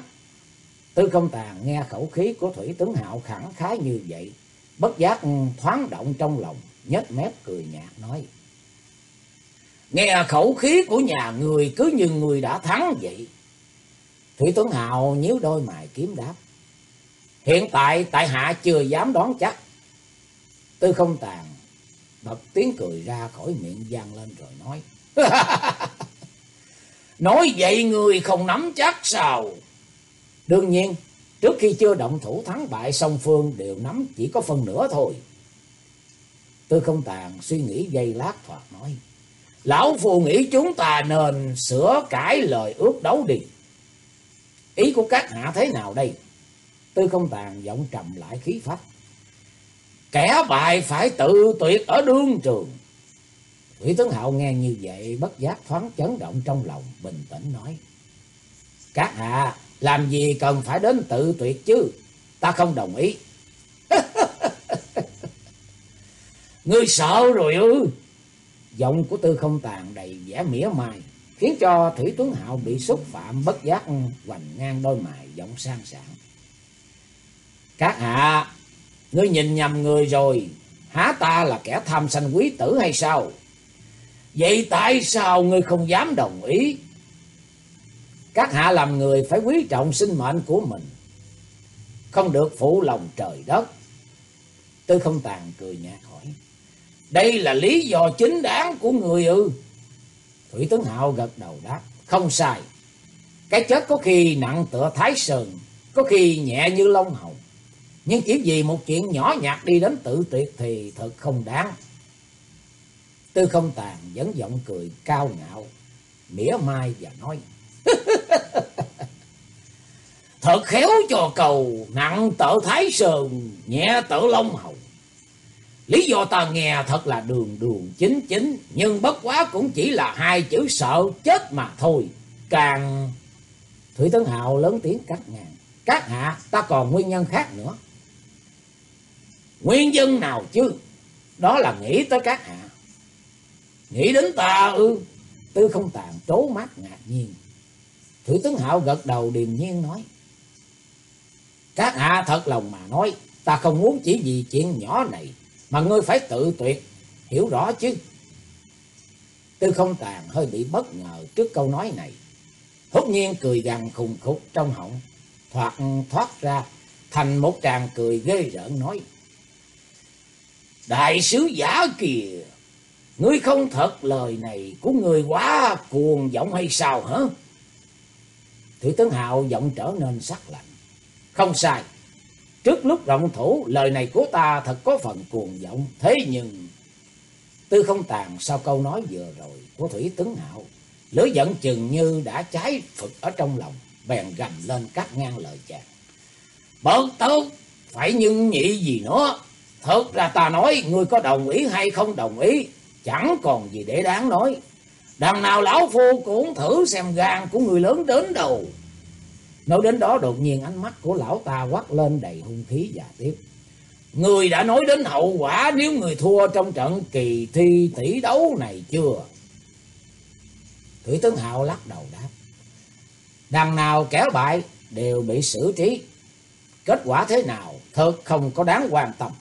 Tư công tàng nghe khẩu khí của Thủy tướng Hạo khẳng khái như vậy. Bất giác thoáng động trong lòng, nhếch mép cười nhạt nói. Nghe khẩu khí của nhà người cứ như người đã thắng vậy. Thủy tướng Hào nhíu đôi mày kiếm đáp. Hiện tại tại hạ chưa dám đoán chắc. Tư không tàn bật tiếng cười ra khỏi miệng gian lên rồi nói. [laughs] nói vậy người không nắm chắc sao? Đương nhiên, trước khi chưa động thủ thắng bại song phương đều nắm chỉ có phần nửa thôi. Tư không tàn suy nghĩ giây lát thoạt nói. Lão phù nghĩ chúng ta nên sửa cải lời ước đấu đi. Ý của các hạ thế nào đây? Tư không tàn giọng trầm lại khí phách. Kẻ bại phải tự tuyệt ở đương trường. Thủy tướng Hạo nghe như vậy bất giác thoáng chấn động trong lòng, bình tĩnh nói. Các hạ làm gì cần phải đến tự tuyệt chứ, ta không đồng ý. [laughs] Ngươi sợ rồi ư? Giọng của tư không tàn đầy vẻ mỉa mai, khiến cho Thủy Tuấn Hạo bị xúc phạm bất giác hoành ngang đôi mày giọng sang sảng. Các hạ, ngươi nhìn nhầm người rồi, há ta là kẻ tham sanh quý tử hay sao? Vậy tại sao ngươi không dám đồng ý? Các hạ làm người phải quý trọng sinh mệnh của mình, không được phụ lòng trời đất. Tư không tàn cười nhạt hỏi, đây là lý do chính đáng của người ư? Thủy Tướng Hạo gật đầu đáp, không sai. Cái chết có khi nặng tựa Thái Sơn, có khi nhẹ như lông hồng. Nhưng kiểu gì một chuyện nhỏ nhặt đi đến tự tuyệt thì thật không đáng. Tư không tàn vẫn giọng cười cao ngạo, mỉa mai và nói. [laughs] Thật khéo cho cầu, nặng tợ Thái Sơn, nhẹ tợ Long hầu. Lý do ta nghe thật là đường đường chính chính, nhưng bất quá cũng chỉ là hai chữ sợ chết mà thôi. Càng... Thủy Tấn Hạo lớn tiếng cắt ngang. Các hạ, ta còn nguyên nhân khác nữa. Nguyên nhân nào chứ? Đó là nghĩ tới các hạ. Nghĩ đến ta ư? Tư không tàn trố mắt ngạc nhiên. Thủy tướng Hạo gật đầu điềm nhiên nói. Các hạ thật lòng mà nói, ta không muốn chỉ vì chuyện nhỏ này mà ngươi phải tự tuyệt, hiểu rõ chứ. Tư không tàn hơi bị bất ngờ trước câu nói này. Hốt nhiên cười gằn khùng khục trong họng, thoạt thoát ra thành một tràng cười ghê rợn nói. Đại sứ giả kìa, Ngươi không thật lời này của người quá cuồng vọng hay sao hả? Thủy tướng Hạo giọng trở nên sắc lạnh. Không sai. Trước lúc động thủ, lời này của ta thật có phần cuồng vọng. Thế nhưng, tư không tàn sau câu nói vừa rồi của Thủy tướng Hạo. Lửa giận chừng như đã cháy phực ở trong lòng, bèn gầm lên cắt ngang lời chàng. Bớt tốt, phải nhưng nhị gì nữa. Thật ra ta nói, người có đồng ý hay không đồng ý, chẳng còn gì để đáng nói. Đằng nào lão phu cũng thử xem gan của người lớn đến đâu. Nói đến đó đột nhiên ánh mắt của lão ta quát lên đầy hung khí và tiếp. Người đã nói đến hậu quả nếu người thua trong trận kỳ thi tỷ đấu này chưa? Thủy tướng Hạo lắc đầu đáp. Đằng nào kéo bại đều bị xử trí. Kết quả thế nào thật không có đáng quan tâm.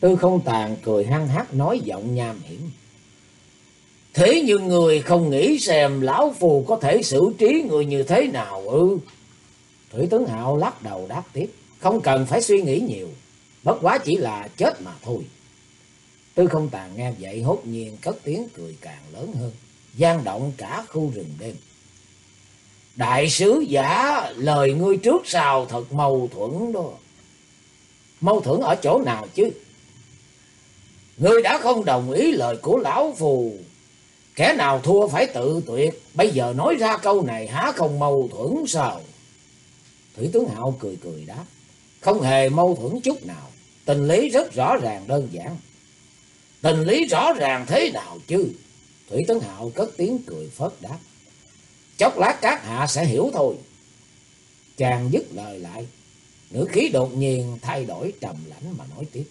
Tư không tàn cười hăng hát nói giọng nham hiểm. Thế nhưng người không nghĩ xem lão phù có thể xử trí người như thế nào ư? Thủy tướng Hạo lắc đầu đáp tiếp. Không cần phải suy nghĩ nhiều. Bất quá chỉ là chết mà thôi. Tư không tàn nghe vậy hốt nhiên cất tiếng cười càng lớn hơn. gian động cả khu rừng đêm. Đại sứ giả, lời ngươi trước sau thật mâu thuẫn đó. Mâu thuẫn ở chỗ nào chứ? Ngươi đã không đồng ý lời của lão phù Kẻ nào thua phải tự tuyệt, bây giờ nói ra câu này há không mâu thuẫn sao? Thủy tướng Hạo cười cười đáp, không hề mâu thuẫn chút nào, tình lý rất rõ ràng đơn giản. Tình lý rõ ràng thế nào chứ? Thủy tướng Hạo cất tiếng cười phớt đáp, chốc lát các hạ sẽ hiểu thôi. Chàng dứt lời lại, ngữ khí đột nhiên thay đổi trầm lãnh mà nói tiếp.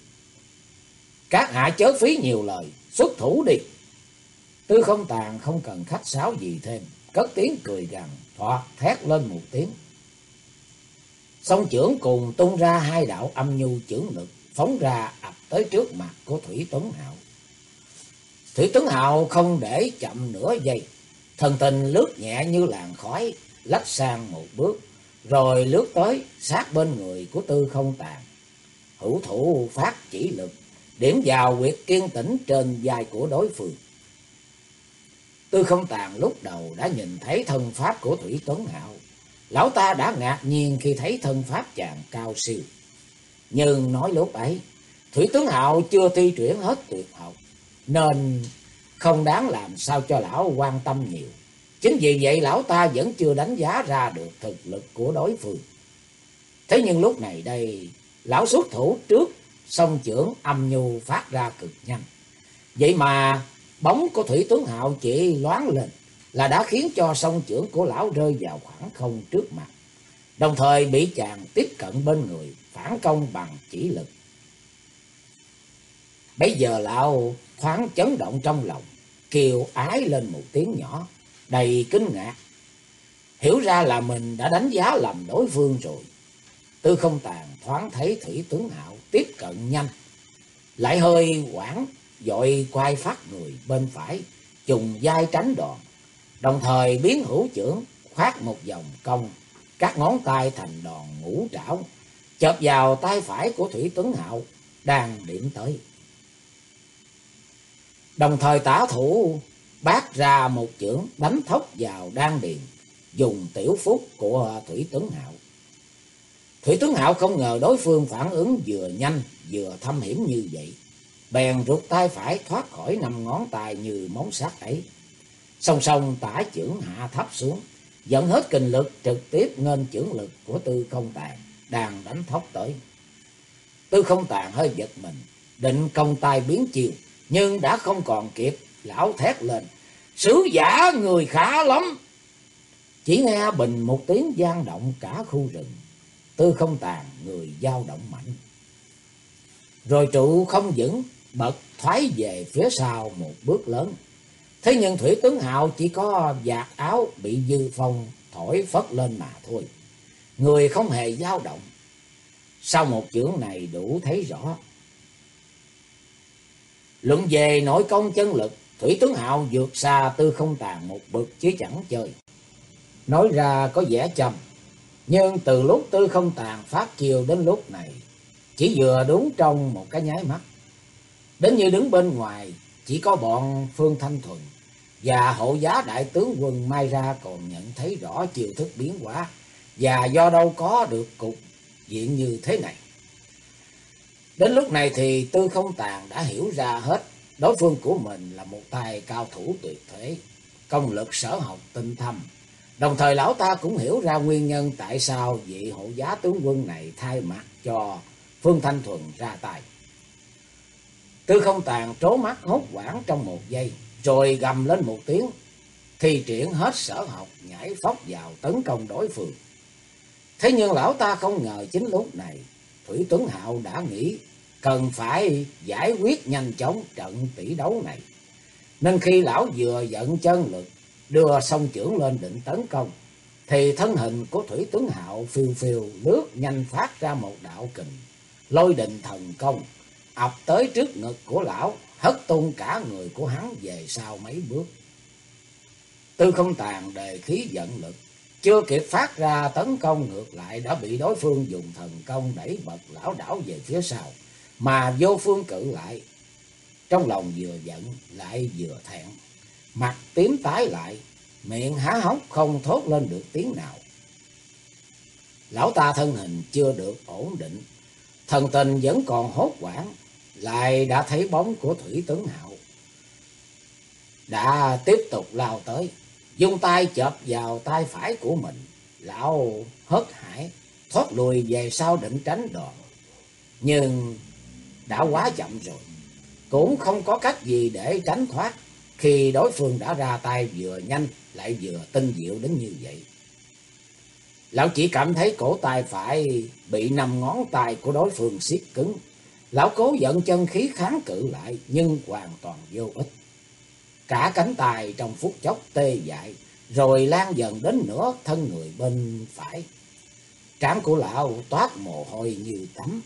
Các hạ chớ phí nhiều lời, xuất thủ đi. Tư không tàn không cần khách sáo gì thêm, cất tiếng cười gằn, thoạt thét lên một tiếng. Song trưởng cùng tung ra hai đạo âm nhu trưởng lực, phóng ra ập tới trước mặt của Thủy Tuấn Hạo. Thủy Tuấn Hạo không để chậm nửa giây, thần tình lướt nhẹ như làn khói, lách sang một bước, rồi lướt tới sát bên người của Tư không tàn. Hữu thủ phát chỉ lực, điểm vào quyệt kiên tĩnh trên vai của đối phương. Tư không tàn lúc đầu đã nhìn thấy thân pháp của Thủy Tuấn Hạo. Lão ta đã ngạc nhiên khi thấy thân pháp chàng cao siêu. Nhưng nói lúc ấy, Thủy Tuấn Hạo chưa thi chuyển hết tuyệt học, nên không đáng làm sao cho lão quan tâm nhiều. Chính vì vậy lão ta vẫn chưa đánh giá ra được thực lực của đối phương. Thế nhưng lúc này đây, lão xuất thủ trước, song trưởng âm nhu phát ra cực nhanh. Vậy mà Bóng của Thủy Tuấn Hạo chỉ loáng lên là đã khiến cho song trưởng của lão rơi vào khoảng không trước mặt. Đồng thời bị chàng tiếp cận bên người, phản công bằng chỉ lực. Bây giờ lão thoáng chấn động trong lòng, kêu ái lên một tiếng nhỏ, đầy kinh ngạc. Hiểu ra là mình đã đánh giá lầm đối phương rồi. Tư không tàn thoáng thấy Thủy Tuấn Hạo tiếp cận nhanh, lại hơi quảng dội quay phát người bên phải, trùng vai tránh đòn, đồng thời biến hữu trưởng khoát một vòng công, các ngón tay thành đòn ngũ trảo, chợp vào tay phải của Thủy Tuấn Hạo đang điểm tới. Đồng thời tả thủ bát ra một chưởng đánh thốc vào đan điền, dùng tiểu phúc của Thủy Tuấn Hạo. Thủy Tuấn Hạo không ngờ đối phương phản ứng vừa nhanh vừa thâm hiểm như vậy bèn rụt tay phải thoát khỏi năm ngón tay như móng sắt ấy. Song song tả chưởng hạ thấp xuống, dẫn hết kinh lực trực tiếp nên chưởng lực của tư không tàn, đang đánh thóc tới. Tư không tàn hơi giật mình, định công tay biến chiều, nhưng đã không còn kịp, lão thét lên, sứ giả người khá lắm. Chỉ nghe bình một tiếng gian động cả khu rừng, tư không tàn người dao động mạnh. Rồi trụ không vững, bật thoái về phía sau một bước lớn. Thế nhưng Thủy Tướng Hạo chỉ có giạt áo bị dư phong thổi phất lên mà thôi. Người không hề dao động. Sau một chưởng này đủ thấy rõ. Luận về nội công chân lực, Thủy Tướng Hạo vượt xa tư không tàn một bậc chứ chẳng chơi. Nói ra có vẻ chầm, nhưng từ lúc tư không tàn phát chiều đến lúc này, chỉ vừa đúng trong một cái nháy mắt. Đến như đứng bên ngoài, chỉ có bọn Phương Thanh Thuần và hộ giá đại tướng quân Mai Ra còn nhận thấy rõ chiều thức biến hóa và do đâu có được cục diện như thế này. Đến lúc này thì Tư Không Tàn đã hiểu ra hết đối phương của mình là một tài cao thủ tuyệt thế, công lực sở học tinh thâm. Đồng thời lão ta cũng hiểu ra nguyên nhân tại sao vị hộ giá tướng quân này thay mặt cho Phương Thanh Thuần ra tay. Tư không tàn trố mắt hốt quảng trong một giây, rồi gầm lên một tiếng, thi triển hết sở học nhảy phóc vào tấn công đối phương. Thế nhưng lão ta không ngờ chính lúc này, Thủy Tuấn Hạo đã nghĩ cần phải giải quyết nhanh chóng trận tỷ đấu này. Nên khi lão vừa giận chân lực, đưa song trưởng lên định tấn công, thì thân hình của Thủy tướng Hạo phiêu phiêu lướt nhanh phát ra một đạo kình, lôi định thần công, ập tới trước ngực của lão, hất tung cả người của hắn về sau mấy bước. Tư không tàn đề khí giận lực, chưa kịp phát ra tấn công ngược lại đã bị đối phương dùng thần công đẩy bật lão đảo về phía sau, mà vô phương cự lại. Trong lòng vừa giận lại vừa thẹn, mặt tím tái lại, miệng há hốc không thốt lên được tiếng nào. Lão ta thân hình chưa được ổn định, thần tình vẫn còn hốt quảng, lại đã thấy bóng của Thủy Tướng Hạo. Đã tiếp tục lao tới, dùng tay chộp vào tay phải của mình. Lão hớt hải, thoát lùi về sau định tránh đòn. Nhưng đã quá chậm rồi, cũng không có cách gì để tránh thoát khi đối phương đã ra tay vừa nhanh lại vừa tinh diệu đến như vậy. Lão chỉ cảm thấy cổ tay phải bị nằm ngón tay của đối phương siết cứng, Lão cố giận chân khí kháng cự lại nhưng hoàn toàn vô ích. Cả cánh tay trong phút chốc tê dại rồi lan dần đến nửa thân người bên phải. Trán của lão toát mồ hôi như tắm.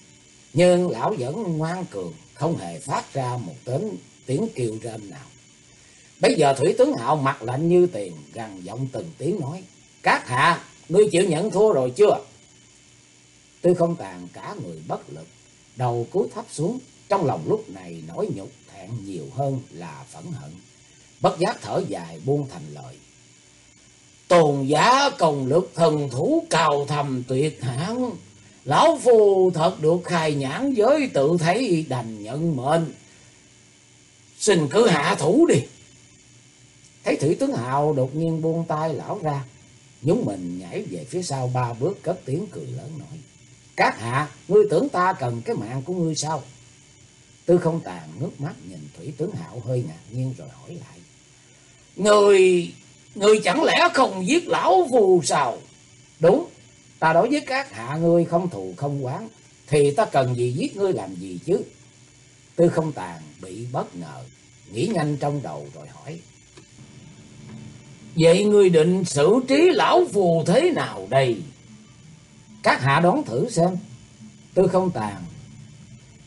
Nhưng lão vẫn ngoan cường, không hề phát ra một tiếng, tiếng kêu rên nào. Bây giờ Thủy tướng Hạo mặt lạnh như tiền, gằn giọng từng tiếng nói. Các hạ, ngươi chịu nhận thua rồi chưa? Tư không tàn cả người bất lực, đầu cúi thấp xuống, trong lòng lúc này nổi nhục thẹn nhiều hơn là phẫn hận. Bất giác thở dài buông thành lời. Tồn giá công lực thần thú cao thầm tuyệt hãn, lão phu thật được khai nhãn giới tự thấy đành nhận mệnh. Xin cứ hạ thủ đi. Thấy Thủy Tướng Hào đột nhiên buông tay lão ra, nhúng mình nhảy về phía sau ba bước cất tiếng cười lớn nói. Các hạ, ngươi tưởng ta cần cái mạng của ngươi sao? Tư không tàn nước mắt nhìn Thủy Tướng Hạo hơi ngạc nhiên rồi hỏi lại. Ngươi, ngươi chẳng lẽ không giết lão phù sao? Đúng, ta đối với các hạ ngươi không thù không quán, thì ta cần gì giết ngươi làm gì chứ? Tư không tàn bị bất ngờ, nghĩ nhanh trong đầu rồi hỏi. Vậy ngươi định xử trí lão phù thế nào đây? Các hạ đoán thử xem. Tư không tàn.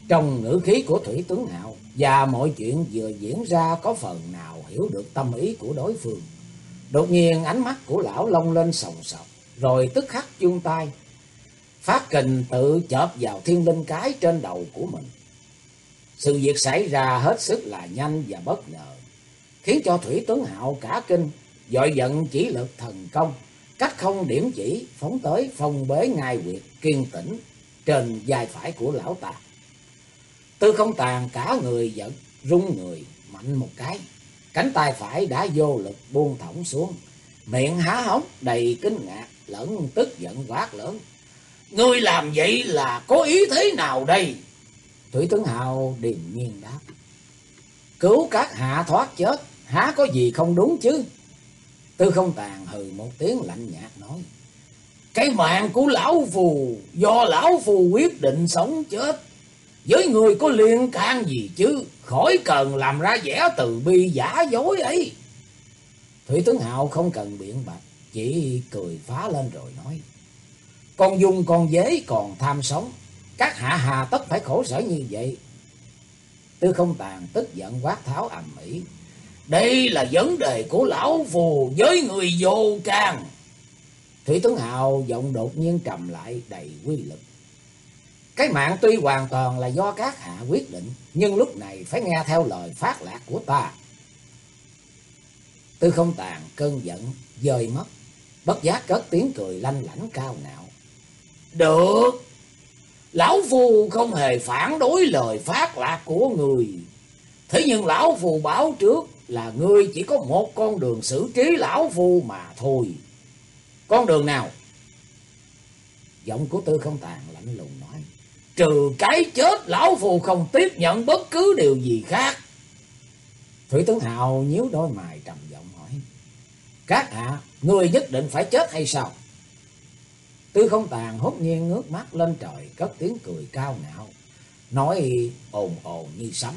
Trong ngữ khí của Thủy Tướng Hạo và mọi chuyện vừa diễn ra có phần nào hiểu được tâm ý của đối phương. Đột nhiên ánh mắt của lão long lên sòng sọc, rồi tức khắc chung tay. Phát kình tự chợp vào thiên linh cái trên đầu của mình. Sự việc xảy ra hết sức là nhanh và bất ngờ, khiến cho Thủy Tướng Hạo cả kinh, dội giận chỉ lực thần công, cách không điểm chỉ phóng tới phong bế ngai quyệt kiên tĩnh trên vai phải của lão ta. Tư không tàn cả người giận rung người mạnh một cái. Cánh tay phải đã vô lực buông thõng xuống, miệng há hóng đầy kinh ngạc, lẫn tức giận quát lớn. Ngươi làm vậy là có ý thế nào đây? Thủy tướng Hào điềm nhiên đáp. Cứu các hạ thoát chết, há có gì không đúng chứ? Tư không tàn hừ một tiếng lạnh nhạt nói. Cái mạng của lão phù do lão phù quyết định sống chết. Với người có liên can gì chứ, khỏi cần làm ra vẻ từ bi giả dối ấy. Thủy tướng Hạo không cần biện bạch, chỉ cười phá lên rồi nói. Con dung con dế còn tham sống, các hạ hà tất phải khổ sở như vậy. Tư không tàn tức giận quát tháo ầm ĩ đây là vấn đề của lão phù với người vô can. Thủy Tuấn Hào giọng đột nhiên trầm lại đầy quy lực. Cái mạng tuy hoàn toàn là do các hạ quyết định, nhưng lúc này phải nghe theo lời phát lạc của ta. Tư không tàn cơn giận, dời mất, bất giác cất tiếng cười lanh lảnh cao ngạo. Được, lão phu không hề phản đối lời phát lạc của người. Thế nhưng lão phù báo trước là ngươi chỉ có một con đường xử trí lão phu mà thôi. Con đường nào? Giọng của tư không tàn lạnh lùng nói. Trừ cái chết lão phù không tiếp nhận bất cứ điều gì khác. Thủy tướng Hào nhíu đôi mày trầm giọng hỏi. Các hạ, người nhất định phải chết hay sao? Tư không tàn hốt nhiên ngước mắt lên trời, cất tiếng cười cao ngạo. Nói ồn ồn như sấm.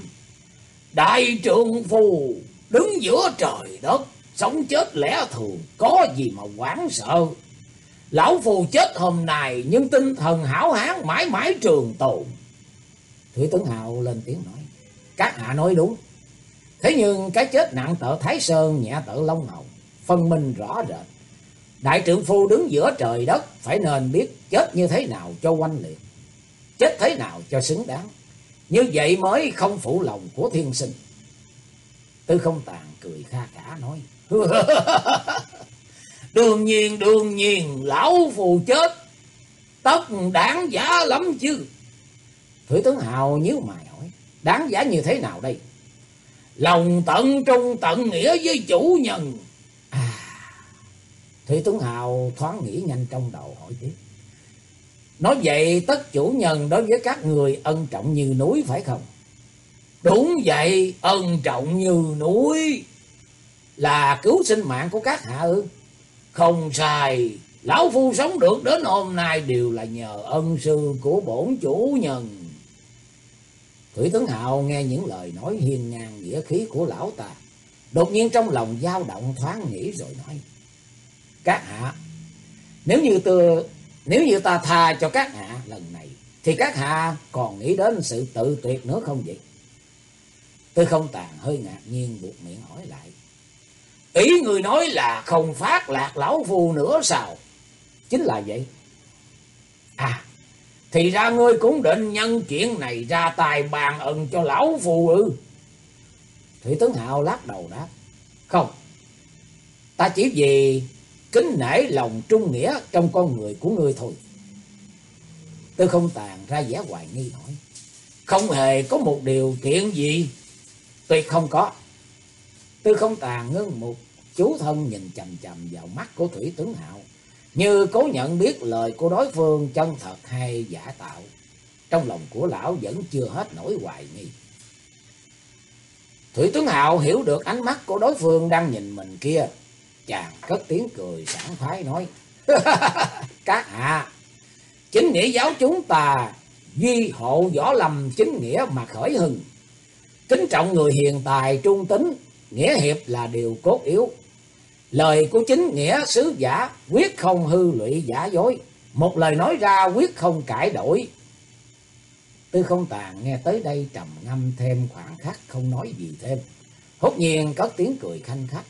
Đại trưởng phù, đứng giữa trời đất, sống chết lẽ thường, có gì mà quán sợ. Lão phù chết hôm nay nhưng tinh thần hảo hán mãi mãi trường tồn. Thủy Tấn Hào lên tiếng nói. Các hạ nói đúng. Thế nhưng cái chết nặng tợ Thái Sơn nhẹ tợ Long Hồng. Phân minh rõ rệt. Đại trưởng phu đứng giữa trời đất phải nên biết chết như thế nào cho quanh liệt. Chết thế nào cho xứng đáng. Như vậy mới không phụ lòng của thiên sinh. Tư không tàn cười kha cả nói. [laughs] Đương nhiên, đương nhiên, lão phù chết. Tất đáng giá lắm chứ. Thủy tướng Hào nhíu mày hỏi. Đáng giá như thế nào đây? Lòng tận trung tận nghĩa với chủ nhân. À, Thủy tướng Hào thoáng nghĩ nhanh trong đầu hỏi tiếp. Nói vậy tất chủ nhân đối với các người ân trọng như núi phải không? Đúng vậy, ân trọng như núi. Là cứu sinh mạng của các hạ ư? Không sai, lão phu sống được đến hôm nay đều là nhờ ân sư của bổn chủ nhân. Thủy tướng Hạo nghe những lời nói hiền ngang nghĩa khí của lão ta, đột nhiên trong lòng dao động thoáng nghĩ rồi nói: "Các hạ, nếu như tôi nếu như ta tha cho các hạ lần này thì các hạ còn nghĩ đến sự tự tuyệt nữa không vậy?" Tôi không tàn hơi ngạc nhiên buộc miệng hỏi lại. Ý người nói là không phát lạc lão phù nữa sao? Chính là vậy. À, thì ra ngươi cũng định nhân chuyện này ra tài bàn ân cho lão phù ư. Thủy tướng Hạo lắc đầu đáp. Không, ta chỉ vì kính nể lòng trung nghĩa trong con người của ngươi thôi. Tôi không tàn ra vẻ hoài nghi hỏi. Không hề có một điều kiện gì. Tuyệt không có. Tư không tàn ngưng một chú thân nhìn chầm chầm vào mắt của Thủy Tướng Hạo, như cố nhận biết lời của đối phương chân thật hay giả tạo. Trong lòng của lão vẫn chưa hết nổi hoài nghi. Thủy Tướng Hạo hiểu được ánh mắt của đối phương đang nhìn mình kia. Chàng cất tiếng cười sảng khoái nói. [laughs] Các hạ, chính nghĩa giáo chúng ta duy hộ võ lầm chính nghĩa mà khởi hừng. Kính trọng người hiền tài trung tính, nghĩa hiệp là điều cốt yếu. Lời của chính nghĩa sứ giả quyết không hư lụy giả dối. Một lời nói ra quyết không cải đổi. Tư không tàn nghe tới đây trầm ngâm thêm khoảng khắc không nói gì thêm. Hốt nhiên cất tiếng cười khanh khách.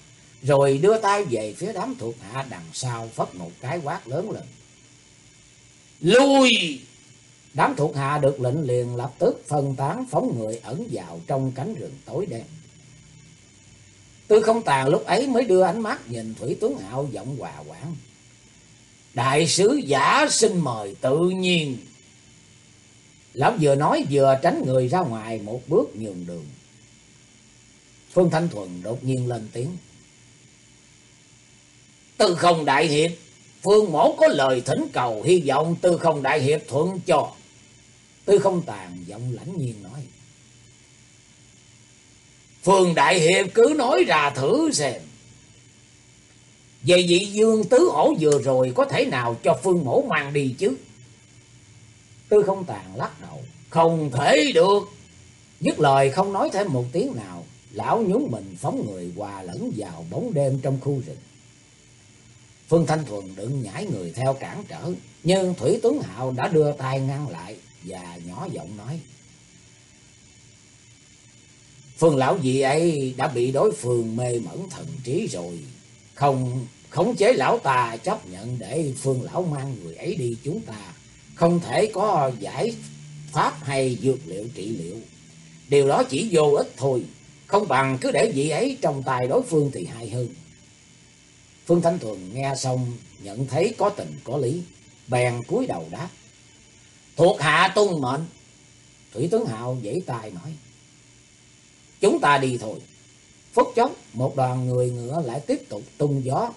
Rồi đưa tay về phía đám thuộc hạ đằng sau phất một cái quát lớn lên. Lui! Đám thuộc hạ được lệnh liền lập tức phân tán phóng người ẩn vào trong cánh rừng tối đen. Tư không tàn lúc ấy mới đưa ánh mắt nhìn Thủy Tuấn Hạo giọng hòa quảng. Đại sứ giả xin mời tự nhiên. Lão vừa nói vừa tránh người ra ngoài một bước nhường đường. Phương Thanh Thuần đột nhiên lên tiếng. Tư không đại hiệp, Phương mổ có lời thỉnh cầu hy vọng tư không đại hiệp thuận cho. Tư không tàn giọng lãnh nhiên nói. phường Đại Hiệp cứ nói ra thử xem. Về vị dương tứ hổ vừa rồi có thể nào cho Phương Mổ mang đi chứ? Tư không tàn lắc đầu. Không thể được. Dứt lời không nói thêm một tiếng nào. Lão nhún mình phóng người hòa lẫn vào bóng đêm trong khu rừng. Phương Thanh Thuần đựng nhảy người theo cản trở. Nhưng Thủy Tuấn Hạo đã đưa tay ngăn lại và nhỏ giọng nói. Phương lão gì ấy đã bị đối phương mê mẩn thần trí rồi. Không khống chế lão ta chấp nhận để phương lão mang người ấy đi chúng ta. Không thể có giải pháp hay dược liệu trị liệu. Điều đó chỉ vô ích thôi, không bằng cứ để vị ấy trong tay đối phương thì hay hơn. Phương Thanh Thuần nghe xong nhận thấy có tình có lý, bèn cúi đầu đáp. Thuộc hạ tuân mệnh. Thủy tướng Hạo giãy tài nói. Chúng ta đi thôi. Phút chốc, một đoàn người ngựa lại tiếp tục tung gió,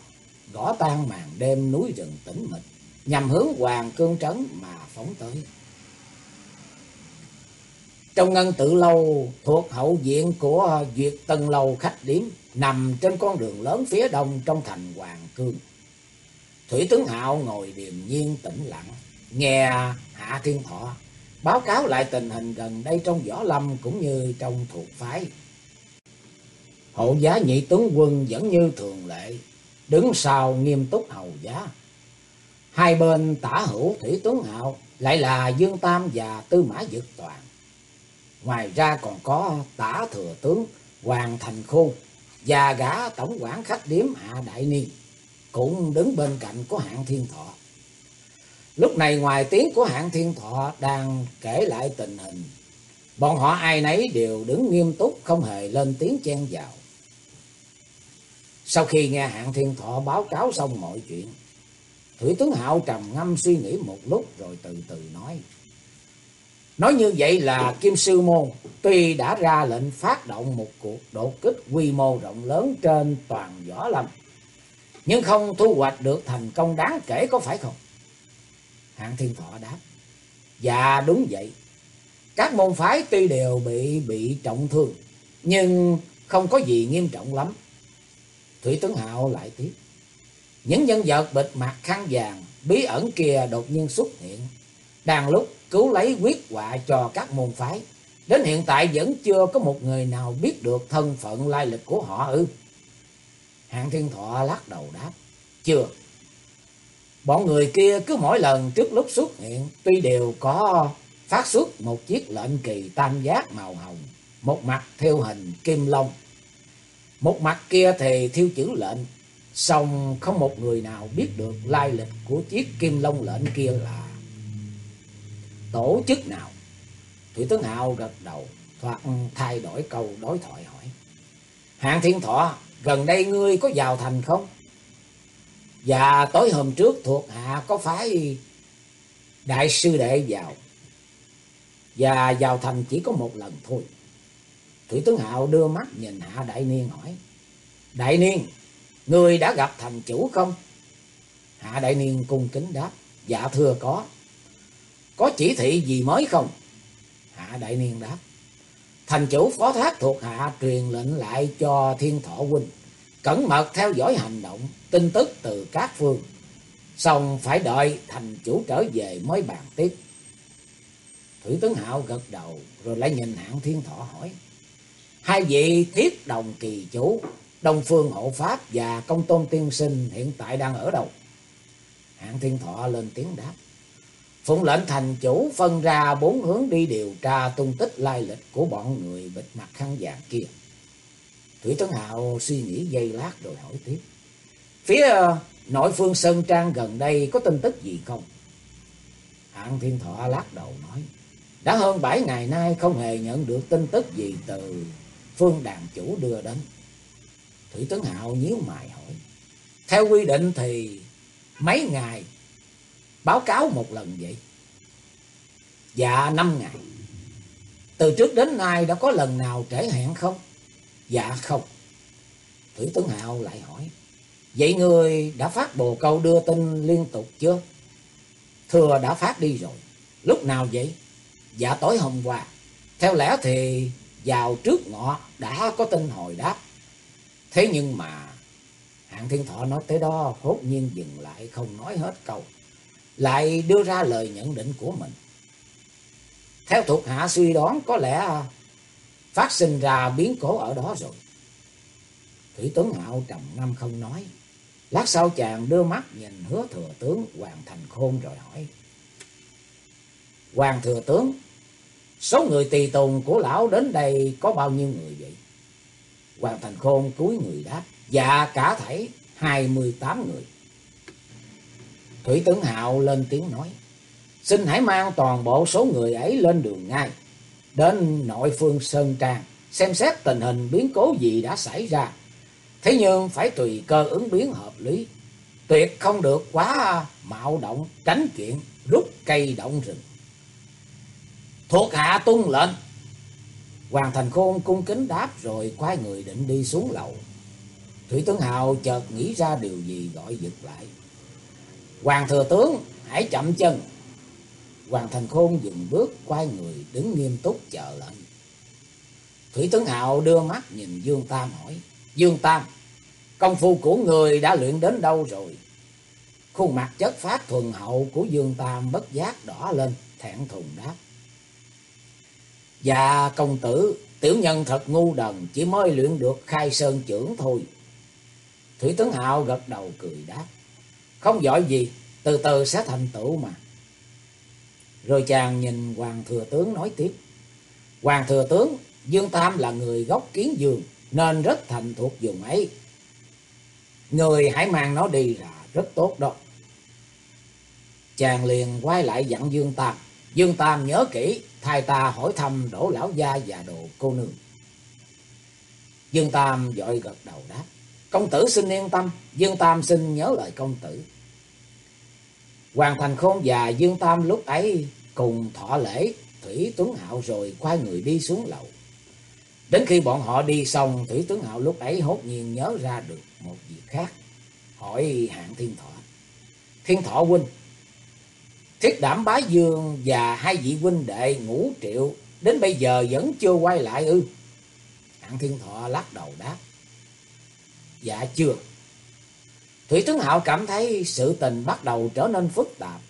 gõ tan màn đêm núi rừng tĩnh mịch, nhằm hướng Hoàng Cương Trấn mà phóng tới. Trong ngân tự lâu thuộc hậu viện của Duyệt Tân Lâu khách điếm nằm trên con đường lớn phía đông trong thành Hoàng Cương. Thủy tướng Hạo ngồi điềm nhiên tĩnh lặng, nghe Hạ Thiên Thọ báo cáo lại tình hình gần đây trong võ lâm cũng như trong thuộc phái. Hộ giá nhị tướng quân vẫn như thường lệ, đứng sau nghiêm túc hầu giá. Hai bên tả hữu thủy tướng hạo lại là Dương Tam và Tư Mã Dực Toàn. Ngoài ra còn có tả thừa tướng Hoàng Thành Khôn và gã tổng quản khách điếm Hạ Đại Niên cũng đứng bên cạnh của hạng thiên thọ. Lúc này ngoài tiếng của hạng thiên thọ đang kể lại tình hình, bọn họ ai nấy đều đứng nghiêm túc không hề lên tiếng chen vào. Sau khi nghe hạng thiên thọ báo cáo xong mọi chuyện, Thủy tướng Hạo trầm ngâm suy nghĩ một lúc rồi từ từ nói. Nói như vậy là Kim Sư Môn tuy đã ra lệnh phát động một cuộc đột kích quy mô rộng lớn trên toàn võ lâm, nhưng không thu hoạch được thành công đáng kể có phải không? Hạng Thiên Thọ đáp. Dạ đúng vậy. Các môn phái tuy đều bị bị trọng thương, nhưng không có gì nghiêm trọng lắm. Thủy tướng Hạo lại tiếp. Những nhân vật bịt mặt khăn vàng, bí ẩn kia đột nhiên xuất hiện. Đang lúc cứu lấy quyết họa cho các môn phái. Đến hiện tại vẫn chưa có một người nào biết được thân phận lai lịch của họ ư. Hạng Thiên Thọ lắc đầu đáp. Chưa. Bọn người kia cứ mỗi lần trước lúc xuất hiện tuy đều có phát xuất một chiếc lệnh kỳ tam giác màu hồng, một mặt theo hình kim long. Một mặt kia thì thiêu chữ lệnh, song không một người nào biết được lai lịch của chiếc kim long lệnh kia là tổ chức nào. Thủy tướng Hạo gật đầu, thoạt thay đổi câu đối thoại hỏi. Hạng Thiên Thọ, gần đây ngươi có vào thành không? Và tối hôm trước thuộc hạ có phải đại sư đệ vào. Và vào thành chỉ có một lần thôi. Thủy tướng Hạo đưa mắt nhìn Hạ Đại Niên hỏi. Đại Niên, người đã gặp thành chủ không? Hạ Đại Niên cung kính đáp. Dạ thưa có. Có chỉ thị gì mới không? Hạ Đại Niên đáp. Thành chủ phó thác thuộc hạ truyền lệnh lại cho thiên thọ huynh. Cẩn mật theo dõi hành động, tin tức từ các phương. Xong phải đợi thành chủ trở về mới bàn tiếp. Thủy tướng Hạo gật đầu rồi lại nhìn hạng thiên thọ hỏi. Hai vị thiết đồng kỳ chủ, Đông Phương Hộ Pháp và Công Tôn Tiên Sinh hiện tại đang ở đâu? Hạng thiên thọ lên tiếng đáp. Phụng lệnh thành chủ phân ra bốn hướng đi điều tra tung tích lai lịch của bọn người bịt mặt khăn vàng kia. Thủy Tấn Hạo suy nghĩ giây lát rồi hỏi tiếp. Phía ờ, nội phương Sơn Trang gần đây có tin tức gì không? Hạng Thiên Thọ lắc đầu nói. Đã hơn bảy ngày nay không hề nhận được tin tức gì từ phương đàn chủ đưa đến. Thủy Tấn Hạo nhíu mày hỏi. Theo quy định thì mấy ngày báo cáo một lần vậy? Dạ năm ngày. Từ trước đến nay đã có lần nào trễ hẹn không? Dạ không. Thủy Tướng Hạo lại hỏi. Vậy người đã phát bồ câu đưa tin liên tục chưa? Thưa, đã phát đi rồi. Lúc nào vậy? Dạ tối hôm qua. Theo lẽ thì vào trước ngọ đã có tin hồi đáp. Thế nhưng mà Hạng Thiên Thọ nói tới đó hốt nhiên dừng lại, không nói hết câu. Lại đưa ra lời nhận định của mình. Theo thuộc hạ suy đoán có lẽ phát sinh ra biến cố ở đó rồi. Thủy tướng Hạo trầm ngâm không nói. Lát sau chàng đưa mắt nhìn hứa thừa tướng Hoàng Thành Khôn rồi hỏi. Hoàng thừa tướng, số người tùy tùng của lão đến đây có bao nhiêu người vậy? Hoàng Thành Khôn cúi người đáp. Dạ cả thảy hai mươi tám người. Thủy tướng Hạo lên tiếng nói. Xin hãy mang toàn bộ số người ấy lên đường ngay. Đến nội phương Sơn Trang. Xem xét tình hình biến cố gì đã xảy ra. Thế nhưng phải tùy cơ ứng biến hợp lý. Tuyệt không được quá mạo động tránh chuyện rút cây động rừng. Thuộc hạ tuân lệnh. Hoàng Thành Khôn cung kính đáp rồi quay người định đi xuống lầu. Thủy tướng Hào chợt nghĩ ra điều gì gọi giật lại. Hoàng thừa tướng, hãy chậm chân. Hoàng Thành Khôn dừng bước quay người đứng nghiêm túc chờ lệnh. Thủy tướng Hạo đưa mắt nhìn Dương Tam hỏi. Dương Tam, công phu của người đã luyện đến đâu rồi? Khuôn mặt chất phát thuần hậu của Dương Tam bất giác đỏ lên, thẹn thùng đáp. Dạ công tử, tiểu nhân thật ngu đần, chỉ mới luyện được khai sơn trưởng thôi. Thủy tướng Hạo gật đầu cười đáp. Không giỏi gì, từ từ sẽ thành tựu mà. Rồi chàng nhìn Hoàng Thừa Tướng nói tiếp. Hoàng Thừa Tướng, Dương Tam là người gốc kiến dương, nên rất thành thuộc vùng ấy. Người hãy mang nó đi là rất tốt đó. Chàng liền quay lại dặn Dương Tam. Dương Tam nhớ kỹ, thay ta hỏi thăm đổ lão gia và đồ cô nương. Dương Tam dội gật đầu đáp. Công tử xin yên tâm, Dương Tam xin nhớ lời công tử. Hoàng Thành Khôn và Dương Tam lúc ấy cùng thọ lễ Thủy Tuấn Hạo rồi quay người đi xuống lầu. Đến khi bọn họ đi xong, Thủy Tuấn Hạo lúc ấy hốt nhiên nhớ ra được một việc khác. Hỏi hạng Thiên Thọ. Thiên Thọ huynh, thiết đảm bá dương và hai vị huynh đệ ngũ triệu đến bây giờ vẫn chưa quay lại ư. Hạng Thiên Thọ lắc đầu đáp. Dạ chưa. Thủy Tướng Hạo cảm thấy sự tình bắt đầu trở nên phức tạp.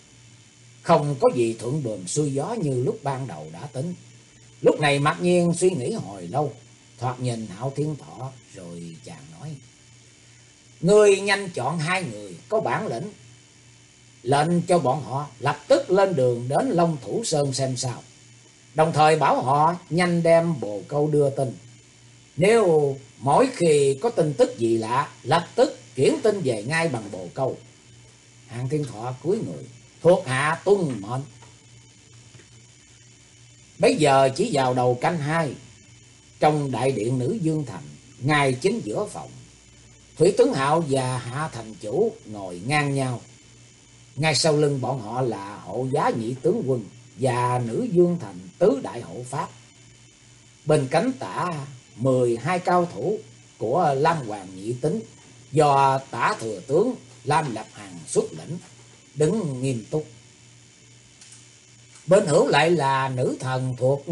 Không có gì thuận buồm xuôi gió như lúc ban đầu đã tính. Lúc này mặc nhiên suy nghĩ hồi lâu. Thoạt nhìn Hạo Thiên Thọ rồi chàng nói. Người nhanh chọn hai người có bản lĩnh. Lệnh cho bọn họ lập tức lên đường đến Long Thủ Sơn xem sao. Đồng thời bảo họ nhanh đem bồ câu đưa tin. Nếu mỗi khi có tin tức gì lạ, lập tức kiển tin về ngay bằng bồ câu. Hàng thiên thọ cúi người, thuộc hạ tuân mệnh. Bây giờ chỉ vào đầu canh hai, trong đại điện nữ Dương Thành, ngay chính giữa phòng. Thủy tướng Hạo và Hạ Thành Chủ ngồi ngang nhau. Ngay sau lưng bọn họ là hộ giá nhị tướng quân và nữ Dương Thành tứ đại hộ pháp. Bên cánh tả 12 cao thủ của Lam Hoàng Nhị Tính do tả thừa tướng Lam Lập Hằng xuất lĩnh, đứng nghiêm túc. Bên hữu lại là nữ thần thuộc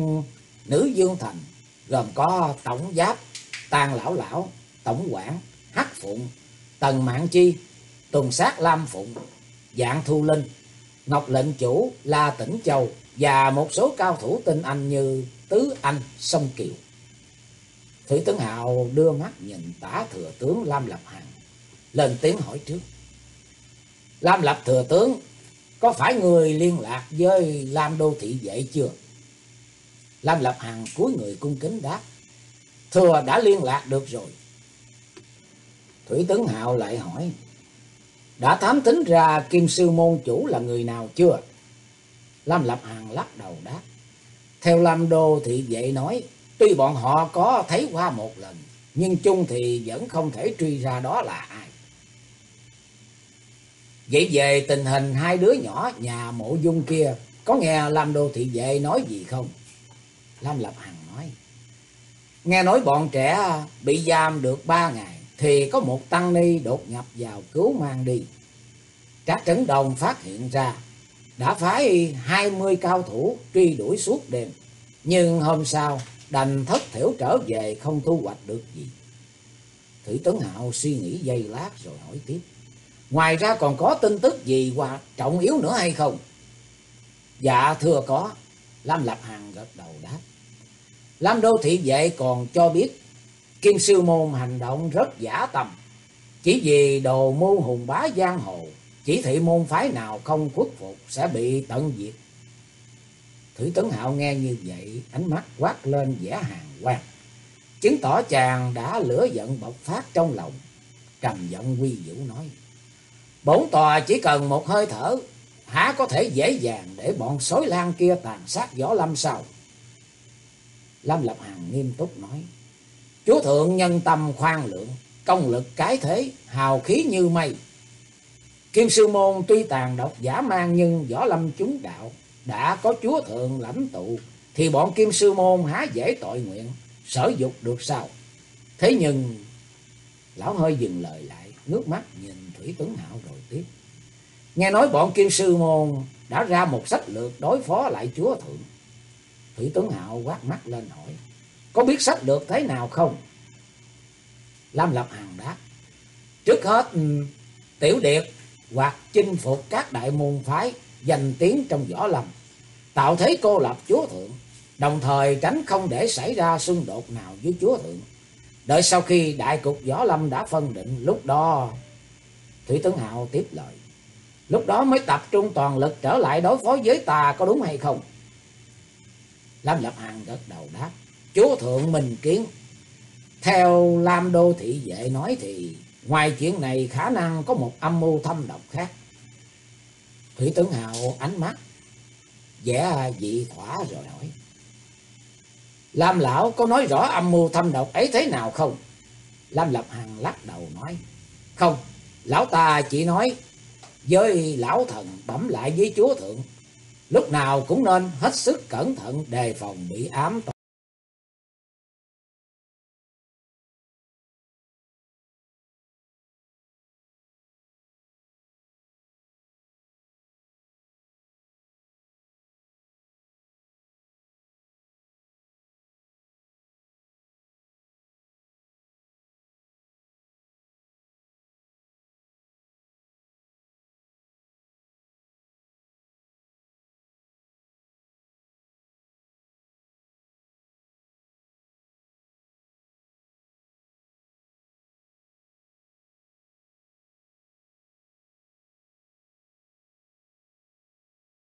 nữ Dương Thành, gồm có Tổng Giáp, Tàn Lão Lão, Tổng quản, Hắc Phụng, Tần Mạng Chi, Tuần Sát Lam Phụng, Dạng Thu Linh, Ngọc Lệnh Chủ, La Tỉnh Châu và một số cao thủ tinh anh như Tứ Anh, Sông Kiều. Thủy tướng Hào đưa mắt nhìn tả thừa tướng Lam Lập Hằng, lên tiếng hỏi trước. Lam Lập thừa tướng, có phải người liên lạc với Lam Đô Thị Vệ chưa? Lam Lập Hằng cúi người cung kính đáp. Thừa đã liên lạc được rồi. Thủy tướng Hào lại hỏi. Đã thám tính ra Kim Sư Môn Chủ là người nào chưa? Lam Lập Hằng lắc đầu đáp. Theo Lam Đô Thị Vệ nói, Tuy bọn họ có thấy qua một lần, nhưng chung thì vẫn không thể truy ra đó là ai. Vậy về tình hình hai đứa nhỏ nhà mộ dung kia, có nghe Lam Đô Thị Vệ nói gì không? Lam Lập Hằng nói, nghe nói bọn trẻ bị giam được ba ngày, thì có một tăng ni đột nhập vào cứu mang đi. Các trấn đồng phát hiện ra, đã phái hai mươi cao thủ truy đuổi suốt đêm. Nhưng hôm sau, đành thất thiểu trở về không thu hoạch được gì. Thủy Tấn Hạo suy nghĩ giây lát rồi hỏi tiếp. Ngoài ra còn có tin tức gì hoặc trọng yếu nữa hay không? Dạ thưa có. Lam Lập Hằng gật đầu đáp. Lam Đô Thị Vệ còn cho biết Kim Sư Môn hành động rất giả tầm. Chỉ vì đồ môn hùng bá giang hồ, chỉ thị môn phái nào không khuất phục sẽ bị tận diệt. Thủy Tấn Hạo nghe như vậy, ánh mắt quát lên vẻ hàng quan. Chứng tỏ chàng đã lửa giận bộc phát trong lòng. Trầm giọng quy vũ nói. Bốn tòa chỉ cần một hơi thở, há có thể dễ dàng để bọn sói lan kia tàn sát võ lâm sao? Lâm Lập Hằng nghiêm túc nói, Chúa Thượng nhân tâm khoan lượng, công lực cái thế, hào khí như mây. Kim Sư Môn tuy tàn độc giả mang nhưng võ lâm chúng đạo, đã có Chúa Thượng lãnh tụ, thì bọn Kim Sư Môn há dễ tội nguyện, sở dục được sao? Thế nhưng, lão hơi dừng lời lại, nước mắt nhìn Thủy Tuấn Hạo rồi tiếp. Nghe nói bọn Kim Sư Môn đã ra một sách lược đối phó lại Chúa Thượng. Thủy Tuấn Hạo quát mắt lên hỏi, có biết sách lược thế nào không? Lam Lập Hằng đáp, trước hết ừ, tiểu điệp hoặc chinh phục các đại môn phái danh tiếng trong võ lâm, tạo thế cô lập Chúa Thượng, đồng thời tránh không để xảy ra xung đột nào với Chúa Thượng. Đợi sau khi đại cục võ lâm đã phân định, lúc đó Thủy Tấn Hạo tiếp lời. Lúc đó mới tập trung toàn lực trở lại đối phó với ta có đúng hay không? Lam Lập Hằng gật đầu đáp. Chúa Thượng Minh Kiến. Theo Lam Đô Thị Vệ nói thì ngoài chuyện này khả năng có một âm mưu thâm độc khác. Thủy Tướng Hào ánh mắt vẻ dị thỏa rồi hỏi. Lam Lão có nói rõ âm mưu thâm độc ấy thế nào không? Lam Lập Hằng lắc đầu nói. Không, Lão ta chỉ nói với Lão Thần bẩm lại với Chúa Thượng. Lúc nào cũng nên hết sức cẩn thận đề phòng bị ám